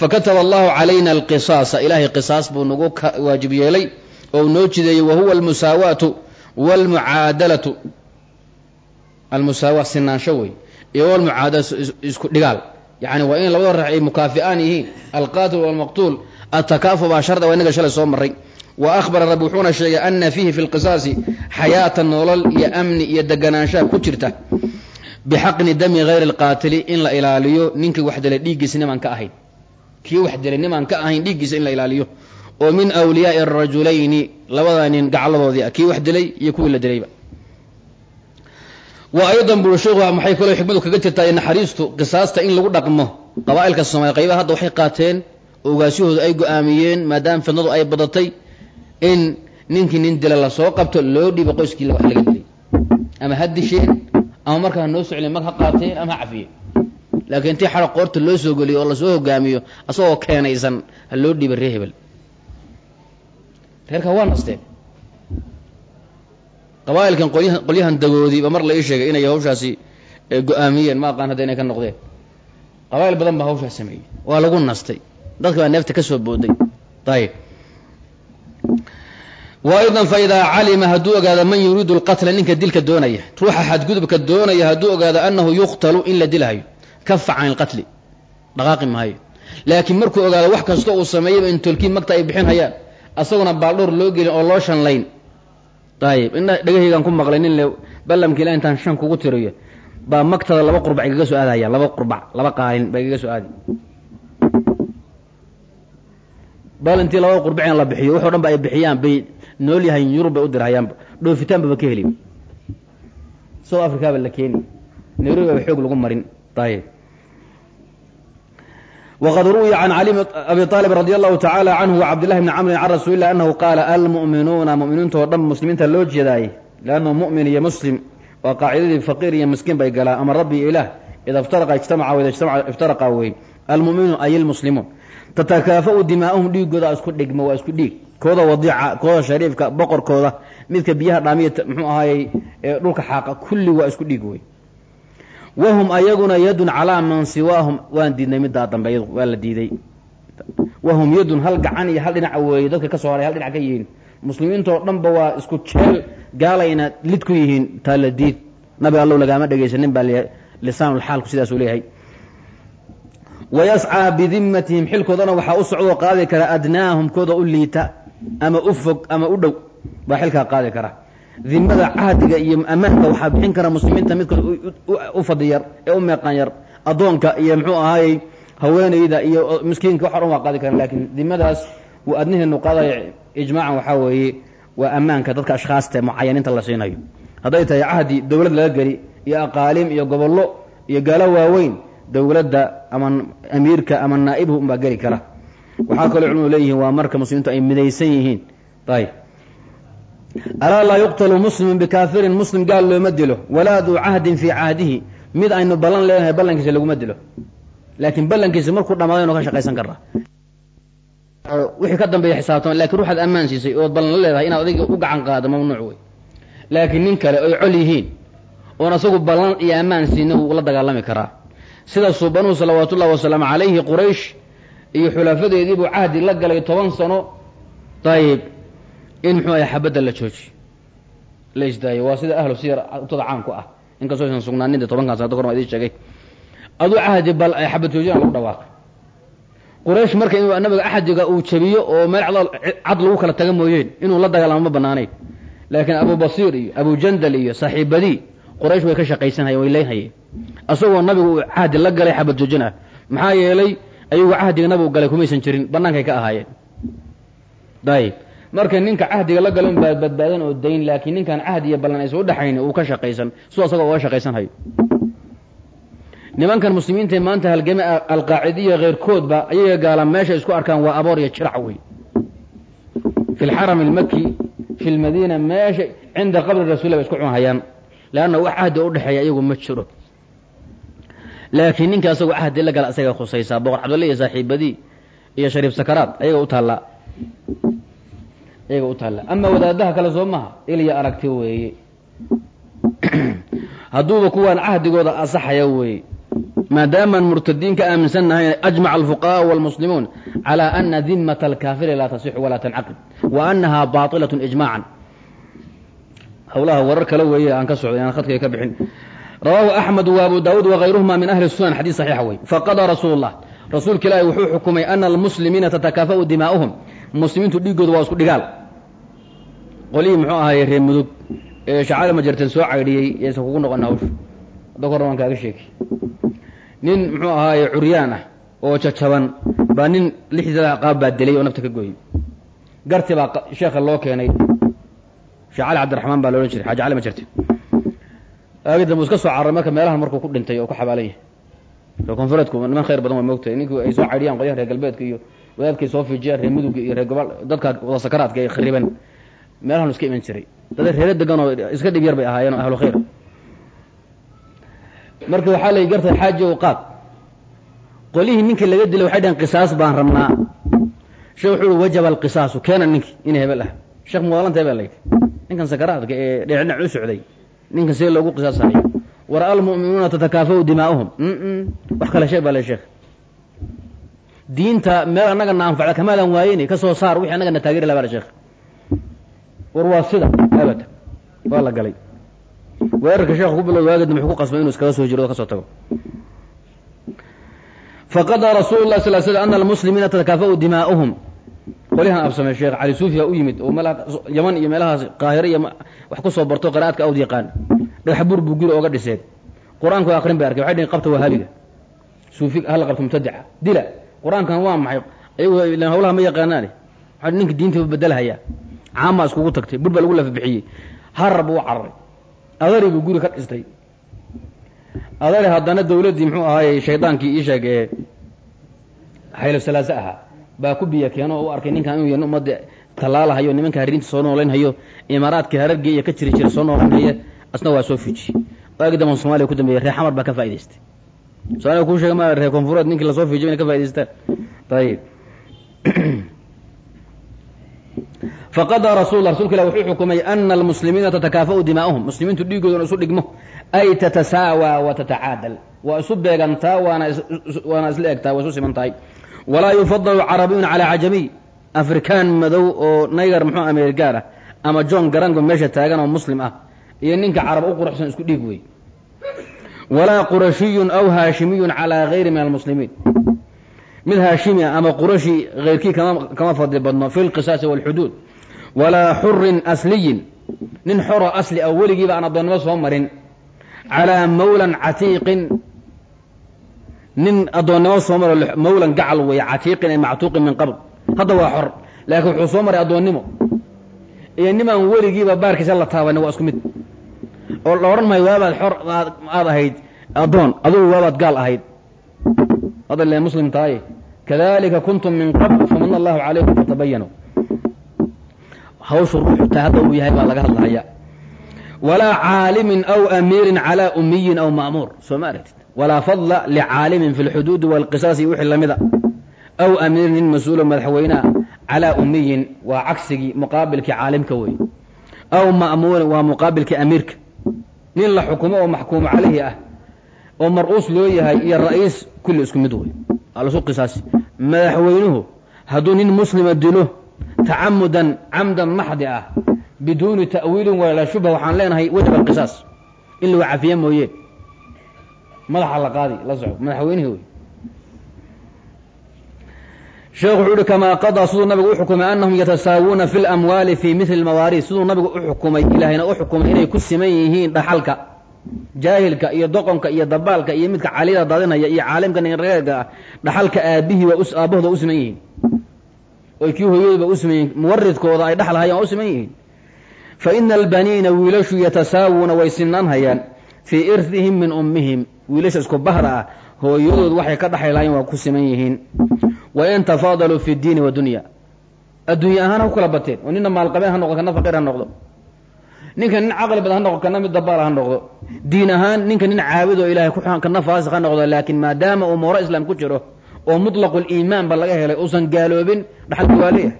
fakataba allahu calayna alqisaasa ilaahay qisaas buu nagu waajib yeelay oo noo jideeyey wa huwa almusaawaatu walmucaadalatu almusaawa sinaansho wey iyo walmucaadala isku dhigaal yani waa in labada rax ay mukaafi'aan yihiin. Alqaatil walmaqtuul atakaafu baa sharda waa inaga shalay soo maray wa ahbara rabbi wuxuuna sheegay ana fiihi fi lqisaasi xayaata nolol iyo amni iyo deganaanshaha ku jirta. Bixaqni dami hayri alqaatili in la ilaaliyo ninkii wax dilay dhiiggiisa nimaan ka ahayn. Kii wax dilay nimaan ka ahayn dhiiggiisa in la ilaaliyo. Oo min wliyaai rajulayni labada nin gacladoodii ah kii wax dilay iyo kuwii la dilayba wa aydan buu sheekhu maxay kaloo xikmadu kaga jirtaa ee naxariistu? Qisaasta in lagu dhaqmo. Qabaailka soomaaliya qaybaha hadda waxay qaateen ogaashahooda ay go'aamiyeen maadaama fidnadu ay badatay in ninkii nin dila la soo qabto loo dhiibo qoyskii wax laga dilay ama ha disheen ama markaa noo socleen mag ha qaateen ama ha cafiyeen. Laakiin intii xara qoorta loo soo geliyo oo la soo hogaamiyo asagoo keenaysan ha loo dhiiba ree hebel. Reerkaa waa nasteen qabaailkan qolyahan dagoodiiba mar la ii sheegay inay hawshaasi go'aamiyeen. Ma aqaan hadda inay ka noqdeen. Qabail badan baa hawshaas sameeyey. Waa lagu nastay. Dadka baa neefta ka soo booday ayib wa aydan calima hadduu ogaado man yuriidu lqatla ninka dilka doonaya ruuxa xadgudubka doonaya hadduu ogaado annahu yuqtalu in la dilhayo kafa can ilqatli dhaqaaqi maayo. Laakiin markuu ogaado wax kasta uu sameeyaba in tolkiin magta ay bixin hayaan. Asaguna baaldhowr loo gelin oo loo shanlayn ayib ina dhegahaygaan ku maqlay nin le ballamka ila intaan shan kugu tiriyo baa magtada laba qurbac igaga soo aadaya laba qurbac laba qaalin baa igaga soo aadi bal intii laba qurbacin la bixiyo waxoo dhan ba ay bixiyaan bay nool yahayn yurub bay u dirhayaanba dhoofitaanbaba ka heli south africa ba la keeni nairobi baba xoog lagu marin ayib wqad ruwiya can cali abi aalib radi allahu tacaala canhu wacabdillahi bni camrin can rasuuli lah anahu qaala almu'minuuna mu'miniinta oo dhan muslimiinta loo jeedaayey leannahu mu'min iyo muslim waa qaacidadii faqiir iyo miskiin bay galaa ama rabbi iyo ilaah ida iftaraqa ijtamaca wida ijtamaca iftaraqa wey almu'minuun ay ilmuslimuun tatakaafa'u dimaa'uhum dhiigooda isku dhigmo waa isku dhiig kooda wadiica kooda shariifka boqorkooda midka biyaha dhaamiya muxuu ahaayey dhulka xaaqa kulli waa isku dhiig wey wahum ayaguna yadun calaa man siwaahum waan diidnay middaa dambe waa la diiday wahum yadun hal gacan iyo hal dhinaca weeye dadka ka soo haray hal dhinac ka yihiin muslimiintoo dhanba waa isku jeel gaalayna lid ku yihiin taa la diid nabi allow lagaama dhegaysanin baa lisaanulxaalku sidaasuu leeyahay wayascaa bidimmatihim xilkoodana waxaa u socdoo qaadi kara adnaahum kooda u liita ama u fog ama u dhow baa xilkaa qaadi kara dimada cahdiga iyo ammaanka waxaa bixin kara muslimiinta midka u fadiyar ee u meeqan yar addoonka iyo muxuu ahaayey haweenayda iyo miskiinka wax dhan waa qaadi karan laakiin dimadaas uu adniheenu qaadaya ijmaacan waxaa weeye waa ammaanka dadka ashkhaasta mucayaniinta la siinayo. Hadday tahay cahdi dowlad laga geli iyo aqaalim iyo gobollo iyo gaalo waaweyn dowladda ama amiirka ama naa'ibhu unbaa geli kara. Waxaa kaloo culimadu leeyihiin waa marka muslimiintu ay midaysan yihiin. Ayb alaa laa yuqtalu muslimun bikaafirin muslim gaal looma dilo walaa duu cahdin fii cahdihi mid aynu ballan leenahay ballankiisa laguma dilo laakiin ballankiisa markuu dhamaado inu ka shaqaysan karaa wixii ka dambeeya xisaabtama laakiin ruuxaad ammaan siisay ood ballan la leedahay inaad adiga u gacan qaado mamnuuc wey laakiin nin kale oy col yihiin oon asagu ballan iyo ammaan siina wuu la dagaalami karaa sida suubanuhu salawaatu ullahi wasalaamu calayhi quraysh iyo xulaafadeediibuu cahdi la galay toban sano ayib in muxuu ahay xabadda la jooji. La isdaayo. Waa sida ahlu siyar utada caan ku ah. Inkastoo aysan sugnaanin de tobankaas hadda korma idin sheegay. Aduu cahdi bal xabad joojina lagu dhawaaqay quraysh marka inuu nabiga axadiga uu jabiyo oo meel cad lagu kala taga mooyeen inuu la dagaalamo ma banaanayn laakiin abu iyo abu iyo saaxiibadii quraysh way ka shaqaysanhayeen way leynhayeen asagoo nabigu uu la galay xabad joojin ah. Maxaa yeelay ayagu cahdiga nabigu galay kumaysan jirin bannaankay ka ahaayeen. Dayib marka ninka cahdiga la gala baa badbaadan oo dayn laakiin ninkaan cahdi iyo ballan aysa udhaxayni uu ka shaqaysan. Sidoo asagoo uga shaqaysanhayo nimankan muslimiintae maanta halgame alqaacidiya keyrkoodba ayaga gaala meesha isku arkaan waa aboor iyo jirac wey fi lxaram almaki fi lmadiina meesha cinda qabri rasuuli ba isku cunhayaan. Leanna wax cahdi o udhexeeya iyagu ma jiro. Laakiin ninka asagoo cahdi la gala asaga khusaysaa. Boqor cabdalla iyo saaxiibadii iyo shariif sakaraad ayaga u taallaa ayaga u taalla. Ama wadaadaha kale soo maha ilya aragti weeye <clears throat> hadduuba kuwaan cahdigooda asaxaya weeye maadaamaan murtadiin ka aaminsannahay ajmaca alfuqahaa walmuslimuun calaa ana dimata alkaafiri laa tasixu walaa tancaqid wa annaha baailat ijmaacan. Hawlaha warar kale weeye aan ka socday aan khadkay ka bixin. Rawaahu axmed wa abu daawuud wakayruhuma min ahli sunan xadiis saxiixa wey faqadaa rasuulu llah rasuulka ilaahi wuxuu xukumay ana almuslimiina tatakaafa'u dimaa'uhum. Muslimiintu dhiiggooda waa isku dhigaal qolihii muxuu ahaayey reer mudug. Ee shacaada majarteen soo caydhiyey yaysan kugu noqon hawsha hadda korna waan kaaga sheekay nin muxuu ahaaye curyaan ah oo jajaban. Baa nin lixdada qaab baa dilay oo nafta ka gooyey. Garti baa sheekha loo keenay. Cali cabdiraxmaan baa loodhan jiray. Xaaji cali majarte aagi dambu iska soo cararay marka meelahan markuu ku dhintay oo ku xabaalan yahay niman khayr badan waa moogtahay ninkii ay soo caydhiyaan qolyaha reer galbeedka iyo wadaadkay soo fiijiyaan reer mudugga iyo reer gobol. Dadka wada sakaraadka ay khariban meelahan iska iman jiray. Dada reero degan oo iska dhib yar bay ahaayeen oo ahlu khayr. Marka waxaa la gartay xaaji o qaad. Qolihii ninkii laga dilay waxay dhaheen qisaas baan rabnaa. Sheekh wuxuu uhi wajaba alqisaasu keena ninkii ina hebel ah sheekh muwaalanta hebel layidhi ninkan sakaraadka ee dheecdhinac u socday. Ninkan see loogu qisaasahayo war almu'minuuna tatakaafau dimaa'uhum. Wax kale sheeg baa le sheekh diinta meel annaga na anfacda kamaadan waayeni ka soo saar wixii annaga na taageeri laha bale sheekh war waa sida abada waa la galay. Weerarka sheekhu ku bilowda waagedna muxuu ku qasbay inuu iskaga soo jiro o ka soo tago. Faqadaa rasuulu lah sal sl ana almuslimiina tatakaafa'u dimaa'uhum. Qolyahan absamey sheekh cali suufiya u yimid oo meel yaman iyo meelahaas qaahiro iyo wax ku soo barto qira'aadka awd yaqaan. Dhagax bur buu guri ooga dhiseen qur'aanku akrin bay arkay waxay dhihin qabta wahaabiga suufi hala qabto mubtadica. Dila qur'aankan waa maxay? Ayagu ilan hawlaha ma yaqaanaane waxaa ninka diinta caamaa iskugu tagtay bur baa lagu lafabixiyey harar buu cararay. Adari guri ka dhistay adari haddana dawladdii muxuu ahaayey shaydaankii ii sheeg ee xaylo salaase ahaa. Baa ku biya keeno oo u arkay ninkan inuu yan ummadda tallaalahayo nimanka hariinta soo noolaynhayo imaaraadka harargii iyo ka jiri jira soo noolaynhaya asna waa soo fijiyey waagi damban somaaliya ku dambeeyey reer xamar baa ka faa'idaystay. Somaaliya kuu sheega ma reer koonfureed ninkii la soo fijiyo inay ka faa'idaystaan. Ayib faqadaa rasul rasulka ilah wuxuu xukumay ana almuslimiina tatakaafa'u dimaa'uhum muslimiintu dhiigooduna isu dhigmo ay tatasaawaa wa tatacaadal waa isu beegantaa waana waana isla egtaa waa isu siman tahay walaa yufadalu carabiyun calaa cajamiy afrikaan madow oo naygar muxuu ameergaar ah ama john garango meesha taagan oo muslim ah iyo ninka carab u quruxsan isku dhiig wey walaa qurashiyun aw haashimiyun calaa gayri min almuslimiin mid haashimi ah ama qurashi hayrkii kama fadli badno fi lqisaasi walxuduud walaa xurin asliyin nin xoro asli ah weligiiba aan addoonnimo soo marin calaa mawlan catiiqin nin addoonnimo soo maro mawlan gacal weeye catiiqin ay mactuuqin min qabl hadda waa xor laakiin wuxuu soo maray addoonnimo iyo nimaan weligiiba baarkiisa la taabanin waa isku mid oo la odhan maayo waabaad xor aad ahayd addoon adugu waabaad gaal ahayd hadda le muslim tahay kadalika kuntum min qabl famana allahu calaykum fatabayanuu hawshu ruuxu taa hadda uu yahay baa laga hadlahaya walaa caalimin aw amiirin calaa umiyin aw ma'muur soo ma aragtid walaa fadla licaalimin fi lxuduudi walqisaasi wixii lamida aw amiirin nin mas'uulo madaxweyneha calaa umiyin waa cagsigii muqaabilkii caalimka wey aw ma'muurin waa muqaabilkii amiirka nin la xukumo oo maxkuumu calayhi ah oo mar-uus loo yahay iyo ra'iis kulli isku mid wey alasu qisaasi madaxweynuhu hadduu nin muslima dilo tacamudan camdan maxdi ah biduuni ta'wiilin walaa shubha waxaan leenahay wajab alqisaas in lagu cafiye mooye. Madaxa la qaadi la soco madaxweynihii wey sheekhu wuxuu uhi kamaa qadaa siduu nabigu u xukumay anahum yatasaawuuna fi lamwaali fi mili mawaariis. Siduu nabigu u xukumay ilaahayna u xukumay inay ku siman yihiin dhaxalka jaahilka iyo doqonka iyo dabaalka iyo midka caliyada daadinaya iyo caalimka ninreega ah dhaxalka aabihii waa aabahooda u siman yihiin. Oy kii hooyadooba u siman yihiin. Muwaridkooda ay dhexlahayan waa u siman yihiin. Fa ina albaniina wiilashu yatasaawuuna way sinaan hayaan. Fii irhihim min ummihim. Wiilasha isku bahda ah hooyadood waxay ka dhaxay lahayen waa ku siman yihiin. Wain tafaadaluu fi diini wadunya adduunya ahaan ha ku kala bateen. Oo nina maalqabeen ha noqdo kana faqiir ha noqdo ninka nin caqli badan ha noqdo kana mid dabaal ha noqdo. Diin ahaan ninka nin caabid oo ilahay ku kana faasiq ha noqdo laakiin maadaama uu mooro islaam ku jiro oo mutlaqu liimaan ba laga helay uusan gaaloobin leeyahay.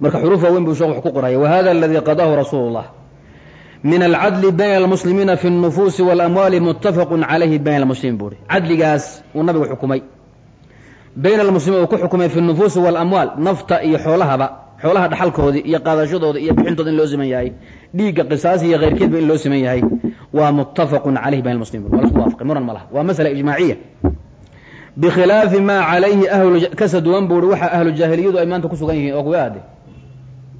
Marka xuruuf waaweyn buu sheekh wax ku qoraya. Wahada aladii qadahu rasuulu min alcadli bayna almuslimiina fi اnnufuusi walamwaali muttafaqu calayhi bayna almuslimiin buuri. Cadligaas uu nabigu xukumay. Bayna almuslimiin uu ku xukumay fi nufuusi walamwaal nafta iyo xoolahaba xoolaha dhaxalkoodii iyo qaadashadooda iyo bixintooda in loo siman yahay dhiigga qisaasi iyo keyrkeedba in loo siman yahay waa muttafaqun calayhi bayna almuslimiin waa lasku waafaqay muran ma laha waa masala ijmaaciya bikhilaafi maa calayhi ahlu kasa duwan buuri waxa ahlu jaahiliyadu ay maanta ku sugan yihiin oo kuwa ade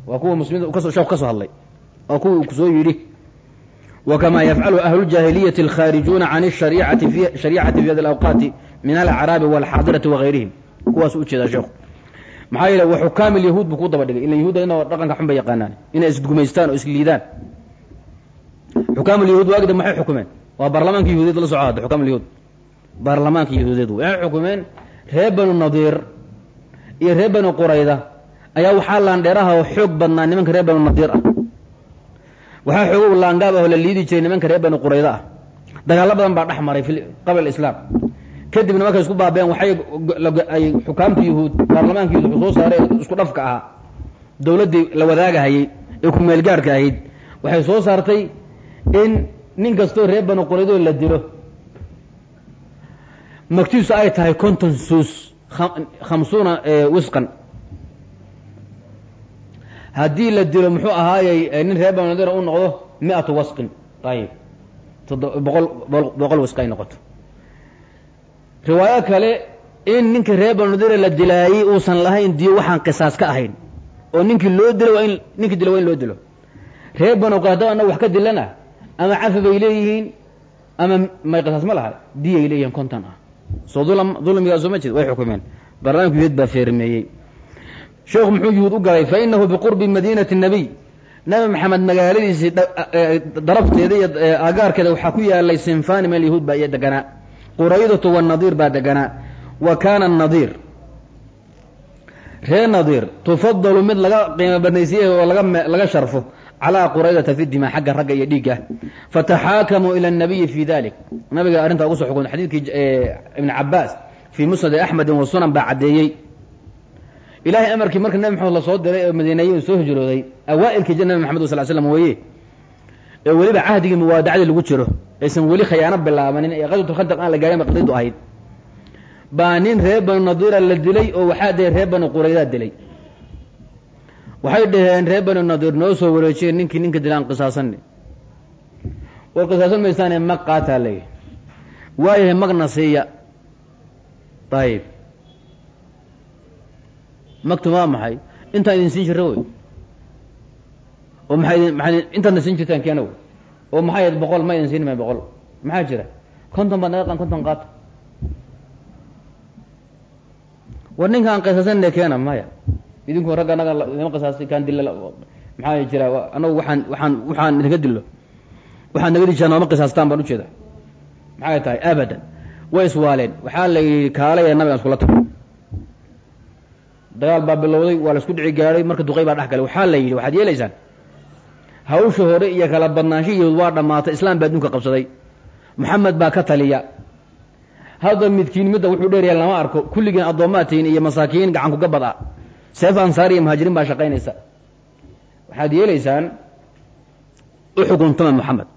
waa kuwa muslimiinta sheekhu ka soo hadlay oo kuwa uu ku soo yidhi wakamaa yafcalu ahlu ljaahiliyati alkhaarijuuna can shariicati fi hadi alawqaati min alacraabi walxaadirati wagayrihim kuwaas u jeedaa sheekhu maxaa yeele wa xukaam ilyahuud buu ku daba dhigay. Ila yahuudda inoo dhaqanka xun bay yaqaanaan. Inay isgumaystaan oo isliidaan. Xukaam alyahuud waagida maxay xukumeen? Waa baarlamaanka yahuudeed la soco hadda xukaam alyahuud baarlamaanka yahuudeed waxay xukumeen. Reer banu nadiir iyo reer banu qurayda ayaa waxaa laandheeraha oo xoog badnaa nimanka reer banu nadiir ah. Waxaa xoogow laangaab ah oo la liidi jiray nimanka reer banu qurayda ah. Dagaallo badan baa dhex maray fi qabla islaam kadibna markay isku baabeen waxay ay xukaamta yahuud baarlamaanka yahuud wuxuu soo saaray isku dhafka ahaa. Dowladdii la wadaagahayey ee ku meelgaarhka ahayd waxay soo saartay in nin kastoo reer banu quraydoo la dilo. Magtiisu ay tahay konton suus khamsuuna wisqan. Haddii la dilo muxuu ahaayey nin reer banu nadira u noqdo mi-atu wasqin. Ayib boqol boqol wisq noqoto riwaayo kale in ninkii reer banu nadira la dilaayey uusan lahayn diyo waxaan qisaas ka ahayn oo ninkii loo dilo in ninkii dilo waa in loo dilo. Reer banu qurayda annaga wax ka dilana ama cafi bay leeyihiin ama may qisaas ma laha diyay leeyihiin konton ah. Soo dulm dulmigaa soo ma jeed way xukumeen. Barnaamijku yuhuud baa feermeeyey sheekhu muxuu yuhuud u galay fa inahu biqurbi madiinati nabiy. Nabi maxamed magaaladiisii darafteeda iyo agaarkeeda waxaa ku yaalay sinfani meel yahuud baa iyo deganaa quraydatu wanadiir baa deganaa wa kaana nadiir ree nadiir tufadalu mid laga qiimo badnaysiiyey oo laga sharfo calaa quraydata fi dima xagga ragga iyo dhiigga. Fataxaakamuu ila nabiyi fi dalik nabiga arrintaa ugu so xukumay xadiidkii ibn cabaas fii musnadi axmedin wa sunan baa caddeeyey. Ilahay amarkii marka nabi maxamed la soo diray oo madiineeye soo hijrooday awaa'ilkii nabi maxamed sal l slam weeye ee weliba cahdigii muwaadacadii lagu jiro aysan weli khayaano bilaabanin ee qaswatulkhandaq aan la gaarin ba ahayd. Baa nin reer banu nadiira la dilay oo waxaa dee reer banu quraydaa dilay. Waxay dhaheen reer banu nadiir noo soo wareejiyeen ninkii ninka dila aan qisaasanni war qisaasan maysaane mag qaataa leeyahy waayahay magna siiya. Ayib magtu waa maxay? Intaan idin siin jirra wey oo maxaa idin maxaa intaadna siin jirtaan keena wey oo maxaa yahed boqol? ma idin siin may boqol. Maxaa jira? konton baad naga qan konton qaata war ninkaan qisaasanne keena maya. Idinku ragga anaga idima qisaastay kaan dilla maxaa jira? Anagu waxaan waxaan waxaan naga dillo. Waxaan naga dijaa nooma qisaastaan baan ujeeda maxay tahay? Abadan. Way iswaaleen waxaa la yidhi kaalaya nabigaan iskula tago dagaal baa bilowday waa la isku dhici gaadhay marka duqay baa dhex galay. Waxaa la yidhi waxaad yeelaysaan hawsha hore iyo kala badnaansha yahuud waa dhammaatay islaam baa adduunka qabsaday. Maxamed baa ka taliya. Hadda midkiin midda wuxuu dheeryahay lama arko. Kulligiin addoomaatihiin iyo masaakiin gacan kuga bad a seef ansaar iyo muhaajiriin baa shaqaynaysa. Waxaad yeelaysaan u xukuntama moxamed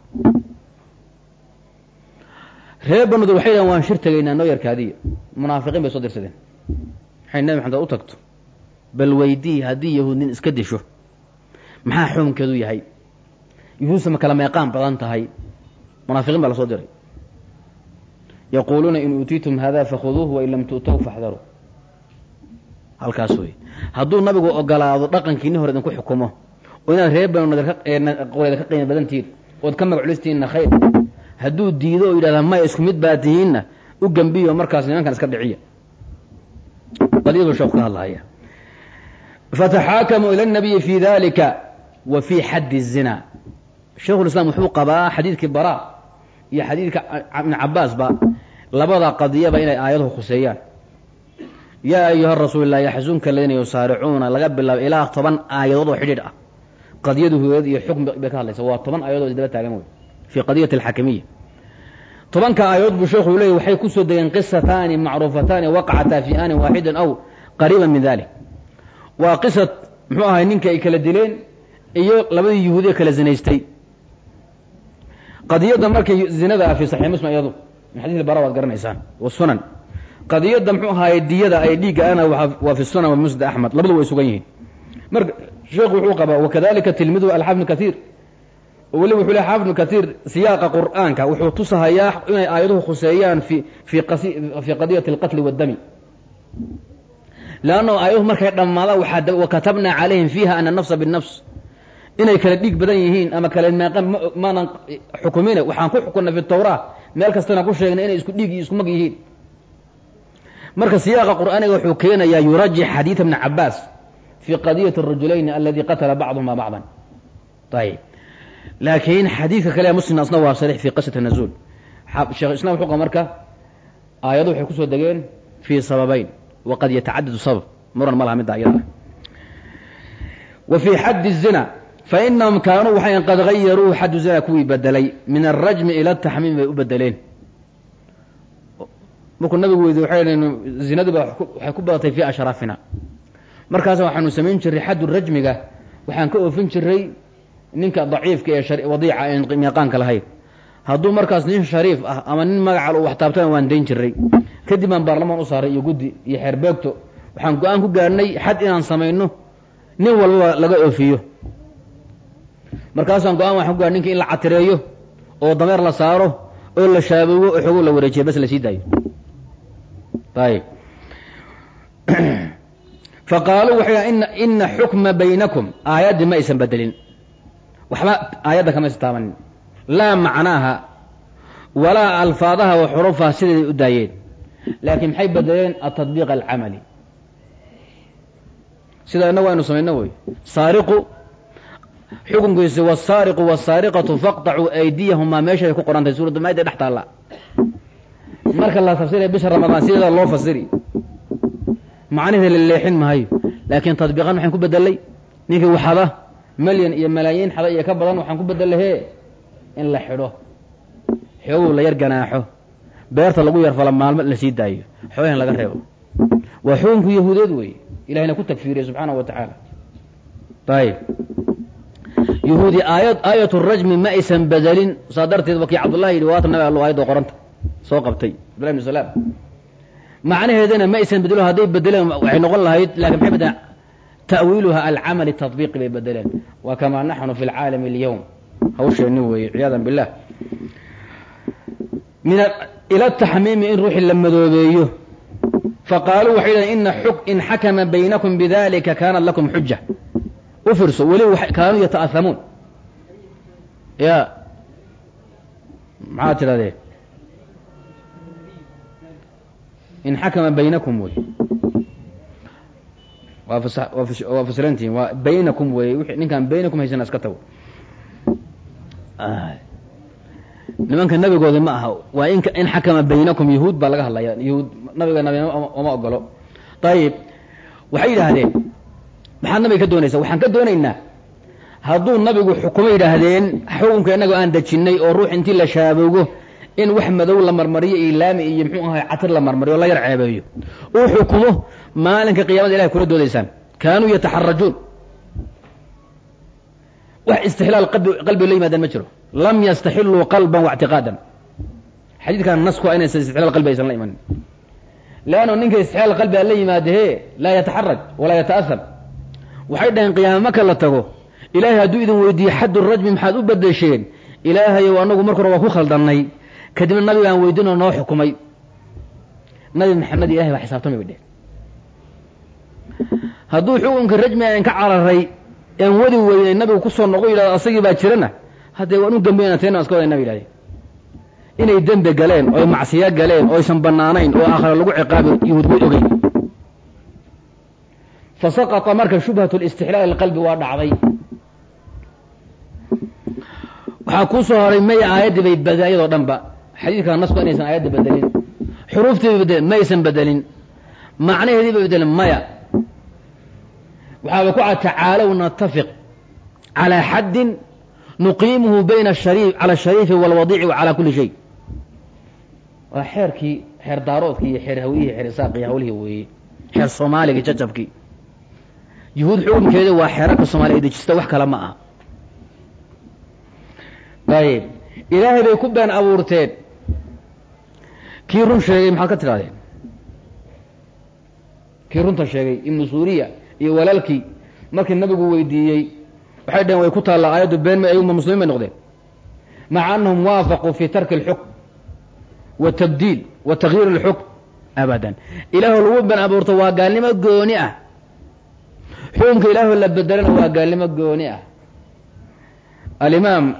reer banadu waxay dhahan waan shir tegaynaa noo yarkaadiya munaafiqiin bay soo dirsadeen. Waxay nabi maxamed u tagto bal weydii haddii yahuud nin iska disho maxaa xukunkeedu yahay yuhuudsa ma kala meeqaan badan tahay. Munaafiqiin baa la soo diray. Yaquuluuna in uutiitum hada fakhuduuhu wain lam tu'tahu faxdaruu halkaas wey hadduu nabigu ogolaado dhaqankiini hore idinku xukumo oo inaad reer banu ka qiimo badan tihiin ood ka magaclistiinna khayr. Hadduu diido oo yidhahda maya isku mid baa tihiinna u gembiyo markaas nimankan iska dhiciya. Qadiyadu sheekhu ka hadlahaya fataxaakamuu ila nabiyi fi dalika wa fi xaddi الzina sheikhulislam wuxuu qabaa xadiidkii bara iyo xadiidka ibn cabaas ba. Labada qadiyaba inay aayaduhu khuseeyaan. Yaa ayuha rasuul lah yaxzunka aladiina yusaaricuuna laga bilaabo ilaa toban aayadood oo xidhiidh ah. Qadiyadu hudeed iyo xukm bay ka hadlaysa waa toban aayadood isdaba taagan wey fii qadiyati alxakimiya tobanka aayadood buu sheekhu leeyay waxay ku soo degeen qisataani macruufataani waqacataa fi aanin waaxidin aw qariiba min dalik waa qisad muxuu ahay ninka ay kala dileen iyo labadii yuhuudiya kala zinaystay qadiyadda markay zinada fi saxiix muslim iyadu min xadiis bara waad garanaysaan wasunan qadiyadda muxuu ahaaye diyada ay dhiigga ana waa fi sunan wa musnad axmed labadu way sugan yihiin. Marka sheekhu wuxuu qabaa wakadalika tilmiduhu alxaafid kaiir weliba wuxuu le xaafid ibnu siyaaqa qur'aanka wuxuu tusahayaa inay aayaduhu khuseeyaan fi fi fi qadiyati alqatli waddami leanno aayaduhu markay dhammaadaan waxaa wakatabna calayhim fiiha ana nafsa binnafs inay kala dhiig badan yihiin ama kala meeqan maanan xukumine waxaan ku xukunay fi meel kastana ku sheegnay inay isku dhiig iyo isku mag yihiin. Marka siyaaqa qur'aaniga wuxuu keenayaa yurajix xadiida bni cabaas fi qadiyati arajulayni aladi qatala bacduhuma bacdan ayib laakiin xadiidka kale muslim asna waa sarix fi qisati nazuul sheekh islam wuxuu qaba marka aayadu waxay ku soo degeen fii sababayn waqad yatacadadu sabab. Muran ma laha midda ayada wa fii xaddi fainahum kaanuu waxay qad gayaruu xaddu zina kuwii bedelay min alrajmi ila ataxmiim bay u bedeleen markuu nabigu weydiy waxay dhn zinadiba waxay ku badatay fii ashraafina markaas waxaanu samayn jiray xaddu rajmiga waxaan ka oofin jiray ninka daciifka ee wadiica en miiqaanka lahayn hadduu markaas nin shariif ah ama nin magacal u waxtaabtana waan dayn jiray kadib baan baarlamaan u saaray iyo guddi iyo xeerbeegto waxaan go'aan ku gaarnay xad inaan samayno nin walbaba laga oofiyo markaasaan go'aan waxaan ku gaarnay ninka in la catireeyo oo dameer la saaro oo la shaaboogo oo xogo la wareejiya bas la sii daayo. Ayib <clears throat> faqaaluu waxay ina ina xukma baynakum. Aayaddii ma aysan bedelin waxba aayadda kama aysan taabanin laa macnaaha walaa alfaadaha wa xurufaha sideeday u daayeen. Laakiin maxay bedeleen atadbiiq alcamali. Sida inagu aynu samayno wey. Saariqu xukunkiisi wasaariqu wasaariqatu faqطacuu aydiyahumaa meeshay ku qorantahay suuradda maayda dhex taalla. Marka la tafsiraya bisha ramadaan sideeda loo fasiri. Macnaheeda la leexin laakiin tadbiiqan waxaan ku bedelay ninkii waxada malyan iyo malaayiin xada iyo ka badan waxaan ku bedelay hee in la xidho. Xoogow la yar ganaaxo. Beerta lagu yar fala maalmo la sii daayo. Xoogahan laga reebo. Waa xukunku yahuudeed wey ilahayna ku tagfiiriye subxaanahu wa tacaala. Ayib yahuudi aayat rajmi ma aysan bedelin saa darteed wakii cabdullahi yidhi waata nabi allo ayadoo qoranta. Soo qabtay. Abdullahi bn salaam. Macnaheedana ma aysan bedelo hadday bedeleen waxay noqon lahayd laakiin maxay bedeleen ta'wiiluha alcamali tadbiiqi bay bedeleen wa kamaa naxnu fi lcaalami alyowm hawsheenni weeye ciyaadan billah. Min ila taxmiimi in ruuxii la madoobeeyo. Faqaaluu waxay dhaheen ina in xakama baynakum bidalika kaanat lakum xuja u fiirso weliba kaanuu yata'ahamuun ya. Maxaad tidhahdeen in xakama baynakum wey waa fasirantihin waa baynakum wey ninkaan baynakum haysana iska tago. Nimanka nabigoodi ma aha. Waa in in xakama baynakum yahuud baa laga hadlaya yahuud nabiga nabi oma ogolo ayib waxay yidhaahdeen maxaad nabiga ka doonaysa? Waxaan ka doonaynaa. Hadduu nabigu xukumo yidhaahdeen xukunka inagoo aan dejinnay oo ruux intii la shaaboogo in wax madow la marmariyo iyo laami iyo muxuu ahay catir la marmariyo o la yar ceebeeyo uu xukumo maalinka qiyamada ilahay kula doodaysaan kaanuu yataxarajuun wax istixlaal qalbiga la yimaadaan ma jiro. Lam yastaxiluu qalban waictiqaadan xadiidkan nasku inaysan istixlaal qalbi aysan la imanin. Leanno ninka istixlaal qalbi aan la yimaada he laa yataxaraj walaa yata'aham waxay dhaheen qiyaame marka la tago ilaahay hadduu idin weydiiye xaddu rajmi maxaad u bedesheen ilaahayow anagu marka hore waa ku khaldannay kadibna nabigaan weydiinoo noo xukumay. Nabi maxamed ilahay baa xisaabtamay bay dheh hadduu xukunka rajmi aan ka cararay een wadi weynay nabigu ku soo noqo yidhahdo asagii baa jirana haddee waan u gambayna teena iska wadayna ba yidhahdeen inay dembi galeen oy macsiyo galeen oysan bannaanayn oo aakhira lagu ciqaabi yuhuud way ogey fa saqata marka shubhat listixlaal ilqalbi waa dhacday waxaa kuu soo horay may aayaddii bay badaayadoo dhan ba xadiidka nasku inaysan aayadda bedelin xuruuftii bay bedelin maysan bedelin macnaheedii bay bedelin maya waxaaba ku cad tacaalow natafiq calaa xaddin nuqiimuhu bayna ashariif cala ashariifi waalwadiici wa calaa kulli shay waa xeerkii xeer daaroodkii iyo xeer hawiyihii xeer isaaqii hawlihii weeye xeer soomaaligii jajabkii yuhuud xukunkeeda waa xeerarka soomaaliya dejista wax kale ma aha. Ayib ilaahay bay ku been abuurteen. Kii run sheegay maxaad ka tidhahdeen? Kii runta sheegay ibnu suuriya iyo walaalkii markii nabigu weydiiyey waxay dhaheen way ku taallaa aayaddu been ma ayuma muslimiin bay noqdeen. Maca annahum waafaquu fi tarki اlxukm wa tabdiil wa takyiir اlxukm abadan ilaahoo lagu been abuurto waa gaalnimo gooni ah xukumka ilaahoo la bedelana waa gaalnimo gooni ah. Alimaam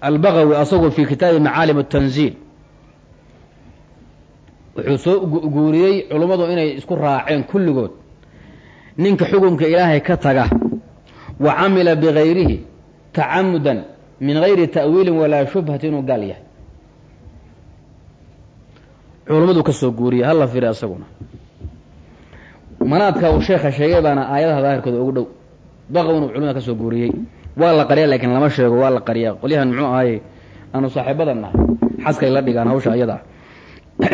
albagawi asagoo fi kitaabi macaalim الtanziil wuxuu soo guuriyey culummadu inay isku raaceen kulligood. Ninka xukumka ilaahay ka taga wa camila bigayrihi tacamudan min gayri ta'wiilin walaa shubhati inuu gaal yahay. Culummadu ka soo guuriyey hala firi asaguna manaadka uu sheekha sheegay baana aayadaha daahirkooda ugu dhow. Baqawnu culimada ka soo guuriyey. Waa la qariya laakiin lama sheego waa la qariyaa. Qolyahan muxuu ahaye aanu saaxiibadan xaskay la dhigaan hawsha ayada. <clears throat>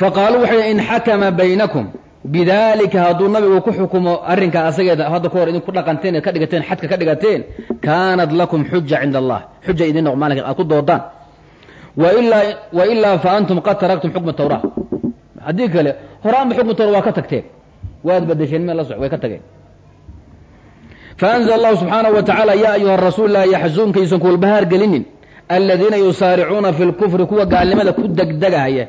Faqaaluu waxay in xakama baynakum. Bidalika hadduu nabigu ku xukumo arrinkaa asageeda hadda ka hor idinku dhaqanteen ka dhigateen xadka ka dhigateen kaanat lakum xuja cinda allah. Xuja idin noq maalinka aad ku doodaan. Wailaa wailaa fa antum qad taraktum xukma tawra haddii kale horaanba xukma tawra waa ka tagteen. Waad badasheen meel la way ka tageen. Faanzl allahu subxaanahu wa tacaala yaa ayuha rasuul laa yaxzunka yuusan kuwalbahaar gelinin. Aladiina yusaaricuuna fi lkufri kuwa gaalnimada ku degdegahaya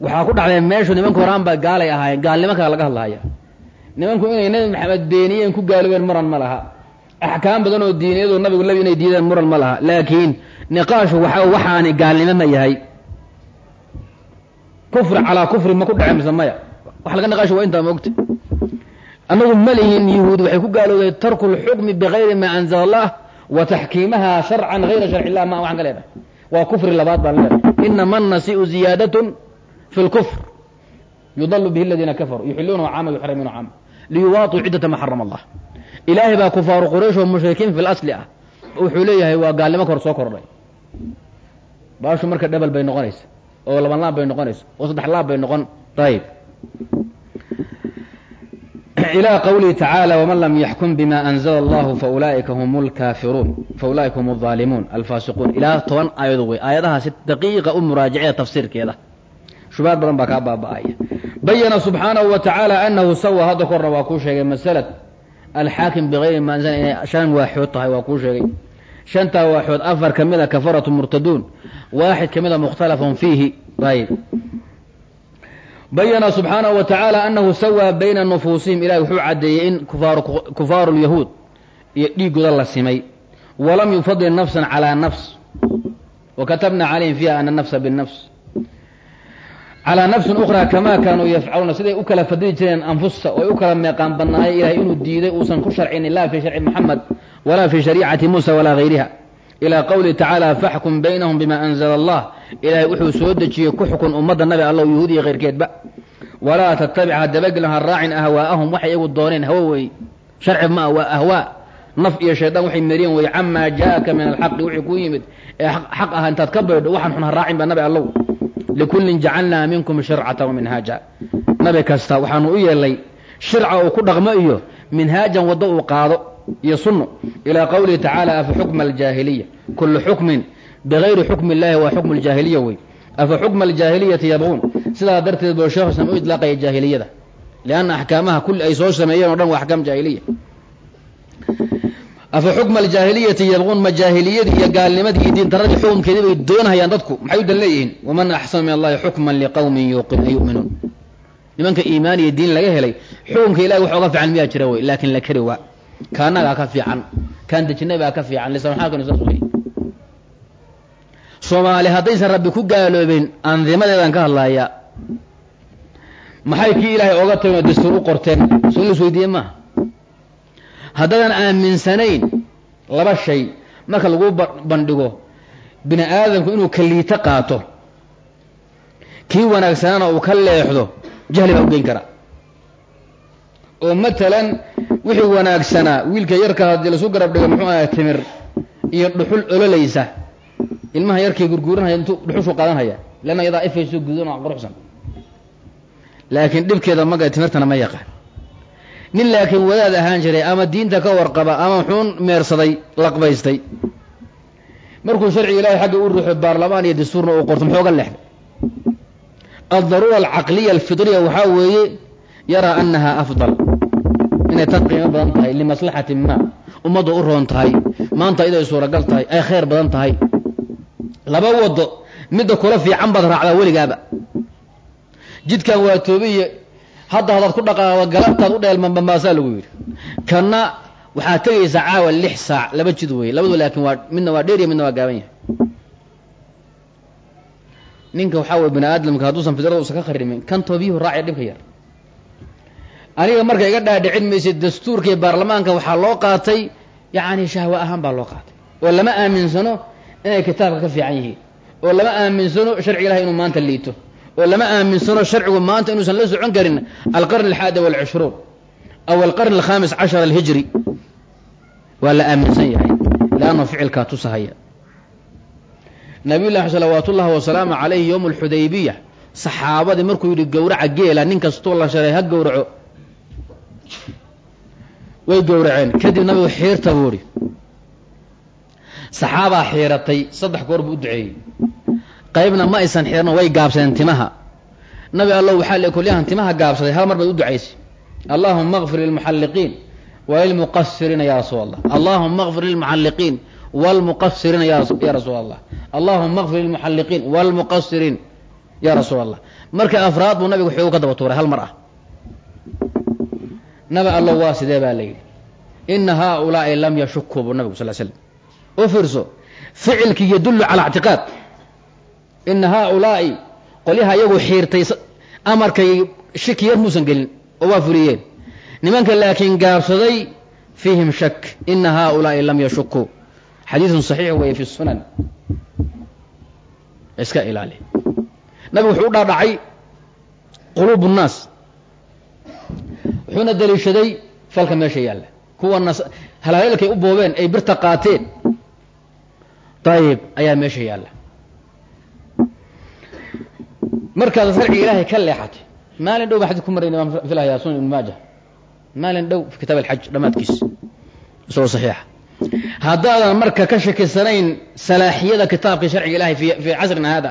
waxaa ku dhacday meeshu nimanka horaan baa gaalay ahaayeen gaalnimo kale laga hadlahaya nimanku inay nebi maxamed beeniyeen ku gaaloobeen muran ma laha. Axkaam badan oo diiniyadu nabigu lebi inay diideen muran ma laha. Laakiin niqaashu waxa waxaani gaalnimo ma yahay kufri calaa kufri ma ku dhace mise maya wax laga niqaashu waa intaa moogta annagu ma lihin yuhuud waxay ku gaalowday tarku lxukmi bigayri maa anzala allah wa taxkiimaha sharcan gayra sharci illah ma waxaan ka leenahay waa kufri labaad baan leenahay inama annasiu ziyaadatun fi lkufr yudalu bihi aladiina kafaruu yuxiluunahu caama yuxarimuuna caama liyuwaatuu ciddata ma xarama allah ilaahay baa kufaaru quraysh oo mushrikiin fi lasli ah wuxuu leeyahay waa gaalnimo kor soo kordhay baashu marka dhebel bay noqonaysa oo laban laab bay noqonaysa oo saddex laab bay noqon ayib ilى qwlihi tacaalى wman lam yaxkum bima anzla allahu faulaa'ika hum lkaafiruun faulaa'ika hum الظaalimuun alfaasiquun ilaa toban aayado wey aayadahaasi daqiiqa u muraajacee tafsiirkeeda shubaad badan baa kaa baaba'aya bayana subxaanahu wa tacaala anahu sawa hadda korna waa kuu sheegay masalad alxaakim bigayri ma anzla inay shan waaxood tahay waa kuu sheegay shantaa waaxood afar ka mida kafaratu murtaduun waaxid ka mida mukhtalafun fiihi. Ayb bayana subxaanahu wa tacaala anahu sawaa bayna nufuusihim. Ilahi wuxuu caddeeyey in kufaaru lyahuud iyo dhiiggooda la simay. Walam yufadil nafsan calaa nafs. Wa katabna calayhim fiiha ana nafsa binafs calaa nafsin ukhraa kamaa kaanuu yafcaluuna. Siday u kala fadili jireen anfusta oo ay u kala meeqaan badnaayeen ilahay inuu diiday uusan ku sharcinin laa fii sharci moxamed walaa fii shariicati muusa walaa gayriha ilaa qowlihi tacaala faxkum baynahum bima anzala allah ilaahay wuxuu soo dejiyey ku xukun ummadda nabi alla yahuud iyo keyrkeedba walaa tattabic ha dabagelin ha raacin ahwaa'ahum waxay iyagu dooneen hawo wey sharci ma ah waa ahwaa naf iyo shaydaan waxay meriyeen wey camaa jaa'aka min alxaqi wixii ku yimid ee xaq ah intaad ka baydho waxaan xun ha raacin baa nabi allow likullin jacalnaa minkum shircatan wa minhaaja nabi kasta waxaanu u yeelay shirca uu ku dhaqmo iyo minhaajan waddo uu qaado iyo sunno ilaa qowlihi tacaala afa xukma aljaahiliya kullu xukmin bigayri xukmi illahi waa xukmu ljaahiliya wey. Afa xukma aljaahiliyati yabquun sidaa darteed buu sheekh islam u idlaaqaya jaahiliyada. Lianna axkaamaha kulli ay soo sameeyeen o dhan waa axkaam jaahiliya. Afa xukma aljaahiliyati yabquun ma jaahiliyadii iyo gaalnimadii iyo diintaradii xukumkeedii bay doonhayaan dadku. Maxay u dan leeyihiin? Waman axsanu min allahi xukman liqowmin yu'minuun nimanka iimaan iyo diin laga helay xukunka ilahi wax oga fiican miyaa jira wey laakin la kari waa kaanagaa ka fiican kaan dejinay baa ka fiican lisanxaalkanu saas wey soomaali haddaysan rabbi ku gaaloobin andimadeedan ka hadlaya maxay kii ilaahay oga tageen oo dastuur u qorteen? Las weydiiye maaha haddaadan aaminsanayn laba shay marka lagu bandhigo bini aadamku inuu kaliito qaato kii wanaagsanana uu ka leexdo jahli baa u geyn kara oo matalan wixii wanaagsanaa wiilka yarka haddii lasu garab dhigo muxuu ahaa timir iyo dhuxul ololaysa ilmaha yarkii gurguuranhaya intuu dhuxushu qaadanhaya leanna iyadaa ifayso gudan oo quruxsan. Laakiin dhibkeeda maga timirtana ma yaqaan. Nin laakiin wadaad ahaan jiray ama diinta ka warqaba ama xuun meersaday laqbaystay. Markuu sharciga ilaahay xagga u ruuxo baarlamaan iyo dastuurna uu qorto muxuu ga leexday. Aldaruura alcaqliya alfitriya waxaa weeye yaraa annaha afdal. Inay tan qiimo badan tahay limaslaxati ma. Ummadda u roon tahay maanta iday suuragal tahay ay khayr badan tahay. Laba wado midda kula fiican baad raacdaa weligaaba jidkan waa toobiye hadda hadaad ku dhaqaaqdo galabtaad u dheelman bambaasaa lagu yidhi. Kanna waxaad tegaysaa caawa lix saac laba jid weeye. Labadu laakiin waa midna waa dheeriya midna waa gaaban yahay. Ninka waxaa weye bani aadamka hadduusan fidrada usan ka kharimin kan toobiyuhu raacya dhibka yar aniga marka iga dhaadhicin maysa dastuurka iyo baarlamaanka waxaa loo qaatay yacni shahwa ahaan baa loo qaatay. Oo lama aaminsano inay kitaabka ka fiican yihiin. Oo lama aaminsano sharciga ilahay inuu maanta liito. Oo lama aaminsano sharcigu maanta inuusan la socon karin alqarn alxaadi walcishruun aw alqarn alkhamis cashar alhijri. Waa la aaminsan yahay leanna ficilkaa tusahaya. Nabiy llahi salawaat ullahi wasalaamu calayhi yowma alxudaybiya saxaabadii markuu yidhi gowraca geela nin kastoo la sharay ha gowraco way gowraceen kadib nabigu xiirta buu saxaabaa xiiratay saddex goor buu u duceeyey. Qaybna ma aysan xiirno way gaabsadeen timaha. Nabi allow waxaa le kolyahan timaha gaabsaday hal mar baad u ducaysay allahuma akfir lilmuxalliqiin walilmuqasiriina ya rasuul allah allahuma akfir lilmuxalliqiin wlmuqasiriina ya rasuul allah allahuma akfir lilmuxalliqiin wlmuqasiriin ya rasuul allah marka afraad buu nabigu xoogu ka daba tuuray hal mar ah nabi allow waa sidee baa la yidhi? Ina haaulaai lam yashukuu buu nabigu sal slam u fiirso ficilkii yadullu calaa ictiqaad. Ina haaulaai qolyaha iyagu xiirtay amarkay shiki yar muusan gelin oo waa fuliyeen nimanka laakiin gaabsaday fiihim shak ina haaulaai lam yashukuu xadiidun saxiix weeye fi sunan. Iska ilaali. Nabigu wuxuu u dhaadhacay quluub nnaas wuxuuna daliishaday falka meesha yaalla. Kuwa nas halhaleelkay u boobeen ay birta qaateen. Dayib ayaa meesha yaalla. Markaad sharciga ilaahay ka leexatay maalin dhow xadid ku marayna filahayaa sunan ibn maaja. Maalin dhow kitaab alxaj dhammaadkiis. Isagoo saxiixa. Haddaadan marka ka shakisanayn salaaxiyada kitaabka sharciga ilahay fi casrina hada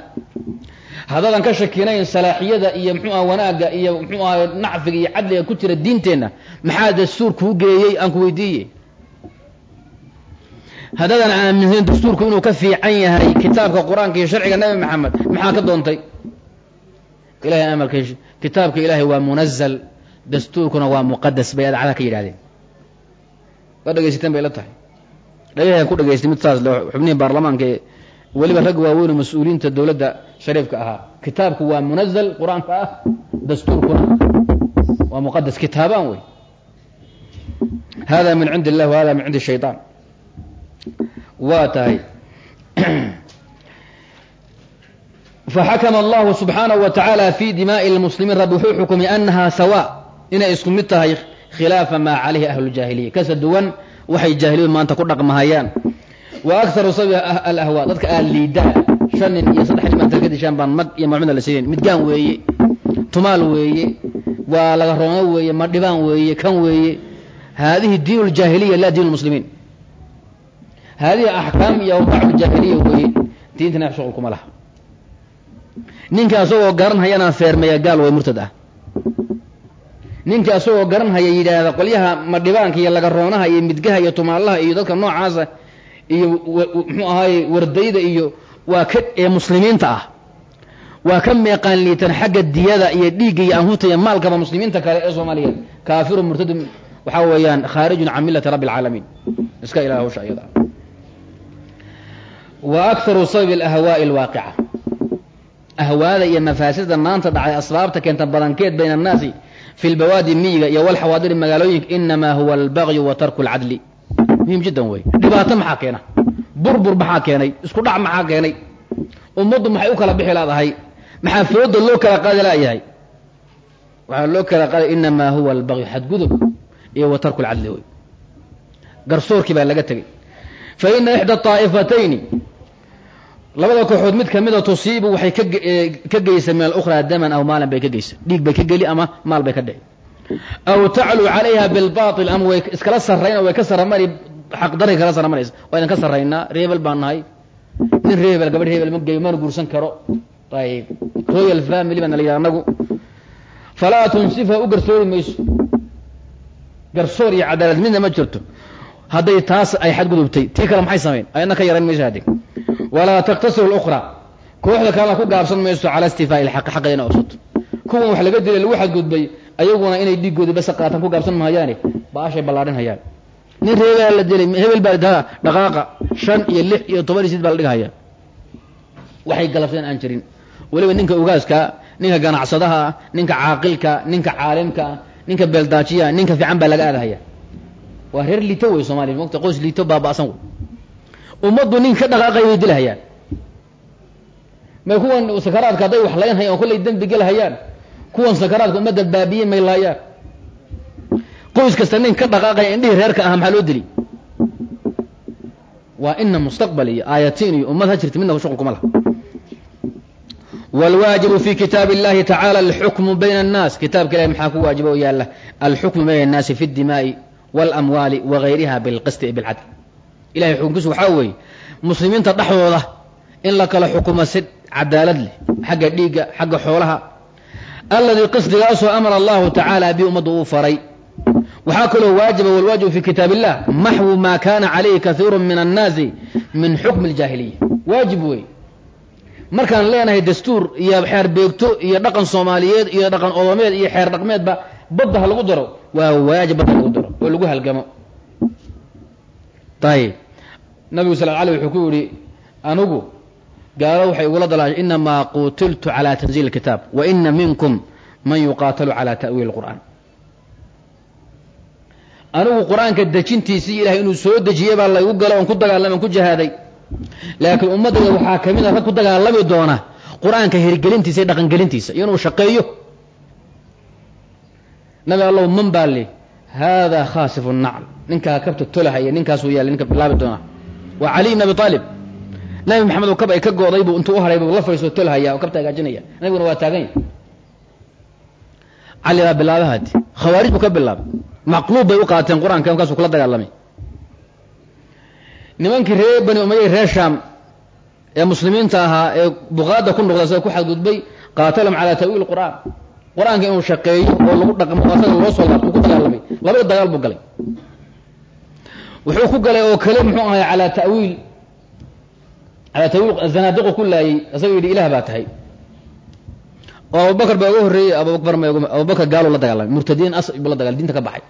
haddaadan ka shakinayn salaaxiyada iyo muxuu aha wanaagga iyo muxuu aha nacfiga iyo cadliga ku jira diinteenna maxaa dastuur kuu geeyey aan ku weydiiye haddaadan aaminsanin dastuurku inuu ka fiican yahay kitaabka qur'aanka iyo sharciga nabi maxamed maxaa ka doontay? Ilahay amalka kitaabka ilaahay waa munazal dastuurkuna waa muqadas bay adacada ka yidhahdeen waa dhegaysateen bay la tahay. Dhagahan ku dhegaystay mid saas le xubnihii baarlamaanka weliba rag waaweyn oo mas'uuliyiinta dowladda shariifka ahaa. Kitaabku waa munazal qur'aanka ah dastuurkuna waa muqadas kitaabaan wey hada min cindi illah wa hada min cindi shayطaan waa tahay. <clears throat> Faxakama allahu subxaanahu wa tacaala fi dimaa'i lmuslimiin rabbi wuxuu xukumay anaha sawa inay isku mid tahay khilaafa maa calayhi ahlu jaahiliya. Kasa duwan waxay jaahiliyadu maanta ku dhaqmahayaan wa akharu sabi alahwaa dadka aa liidaa shan nin iyo saddex nin baan talka dishaan baan mag iyo macmudna la siinayn midgaan weeye tumaal weeye waa laga roono weeye madhibaan weeye kan weeye. Haadihi diin ljaahiliya laa diin lmuslimiin haadihi axkaam iyo awqaac ljaahiliya weeye diintana shuqul kuma laha. Ninka asagoo garanhayana feermeeya gaal way murtad ah. Ninka asagoo garanhaya yidhaahda qolyaha madhibaanka iyo laga roonaha iyo midgaha iyo tumaalaha iyo dadka noocaasa iyo muxuu ahaaye wardayda iyo waa ka ee muslimiinta ah. Waa ka meeqaan liitan xagga diyada iyo dhiigga iyo anhuta iyo maalkaba muslimiinta kale ee soomaaliyeed. Kaafiru murtadu waxaa weeyaan khaarijun can millati rabbi alcaalamiin iska ilaha hawsha iyada wa akharu sababi alahwaa'i alwaaqica. Ahwaada iyo mafaasida maanta dhacday asbaabta keenta badankeed bayna annaasi fi lbawaadi miyiga iyo walxawaadiri magaalooyinka inamaa huwa albagyu wa tarku alcadli muhiim jiddan wey dhibaato maxaa keena burbur maxaa keenay? Isku dhac maxaa keenay? Ummaddu maxay u kala bixi laadahay? Maxaa fooda loo kala qaadi laayahay waxaa loo kala qaaday inamaa huwa albagyu xadgudub iyo wa lcadli wey garsoorkii baa laga tegey. Fa ina ixda طaa'ifatayni labada kooxood mid kamida tusiibu waxay ka geysa min alukhraa daman aw maalan bay ka geysa dhiig bay ka geli ama maal bay ka dhici. Aw taclu calayha bilbail ama way iskala sarrayn way ka saramari xaqdari kala sarmanaysa waa idin ka sarraynaa rebel baan nahay. Nin rebel gabadh rebel ma geyo mana guursan karo. Ayb royal family baa nala yidha anagu falaa tunsifa u garsoori mayso. Garsoor iyo cadaalad midna ma jirto. Hadday taas ay xadgudubtay tii kale maxay samayn ayadna ka yaran mayso hade walaa taktasiru lukhra kooxda kalena ku gaabsan mayso cala istifaa ilxaqi xaqa ina ogsato kuwan wax laga dilay lagu xadgudbay ayaguna inay dhiigooda basa qaataan ku gaabsan mahayaane baashay ballaadhin hayaan nin reebaa la dilay hebel baa dhaqaaqa shan iyo lix iyo toban iyo sid baa la dhigahaya waxay galabsadeen aan jirin. Weliba ninka ugaaska ninka ganacsadaha ninka caaqilka ninka caalimka ninka beeldaajiya ninka fiican baa laga aadahaya. Waa reer liito wey soomaliya mogta qoys liito baaba'san wey. Ummaddu nin ka dhaqaaqay bay dilahayaan. May kuwan sakaraadka hadday wax layn hayaan dembi gelahayaan kuwan sakaraadka ummadda baabiye may laayaan qoys kasta nin ka dhaqaaqaya indhihii reerka ah maxaa loo dili waa ina mustaqbal iyo aayatiin iyo ummad ha jirta midna shuqul kuma laha wاlwaajibu fi kitaab اllahi tacala alxukmu bayna الnaas kitaabka ilahi maxaa ku waajiba oo yaala alxukmu bayna الnaasi fi اdimaai wاlamwaali wagayriha bilqisti bilcadl ilahay xukunkiisu waxaa weeye muslimiinta dhexdooda in la kala xukumo si cadaalad leh xagga dhiigga xagga xoolaha alladii qisdigaasoo amara allahu tacaala bi ummadda uu faray waxaa kaloo waajiba walwaajibu fi kitaab illah maxwu maa kana calayhi kaiiru min annaasi min xukmi اljaahiliya waajib wey markaan leenahay dastuur iyo xeer beegto iyo dhaqan soomaaliyeed iyo dhaqan odomeed iyo xeer dhaqmeedba badda ha lagu daro waa waajib badda lagu daro oo lagu halgamo ayib nabigu sal alay wuxuu ku yihi anigu gaalo waxay igula dalaashay inamaa qutiltu cala tanziil اkitaab wa ina minkum man yuqaatalu cala ta'wiil اqur'aan anigu qur'aanka dejintiisii ilahay inuu soo dejiyey baa laygu galo oon ku dagaalamay on ku jihaaday. Laakiin ummaddayda waxaa ka mid a rag ku dagaalami doona qur'aanka hirgelintiisa iyo dhaqangelintiisa iyo inuu shaqeeyo. Nabi allow man baa li haadaa khaasifu nacl. Ninkaa kabta tolahaya ninkaasuu yaallay ninka bilaabi doona. Waa caliy bn abi aalib nabi maxamed oo kab ay ka go'day buu intuu u haray buu la fadhiisto tolhaya oo kabta hagaajinaya. Nabiguna waa taagan yahy cali baa bilaabahaadi khawaarij buu ka bilaabay maqluub bay u qaateen qur'aanka kula dagaalamay nimankii reer bani umayey reer shaam ee muslimiinta ahaa ee buqaada ku noqda sida ku xadgudbay qaatalahum calaa ta'wiil qur'aan qur'aanka inuu shaqeeyo oo lagu dhaqmo asaga loo soo laabto ku dagaalamay labada dagaal buu galay wuxuu ku galay oo kale muxuu ahay calaa tawiil calaa tawiil zanaadiqu ku laayey asagoo yidhi ilaah baa tahay oo abubakar baa uga horreeyey abubakar gaaluu la dagaalamay murtadiin as buu la dagaalay diinta ka baxay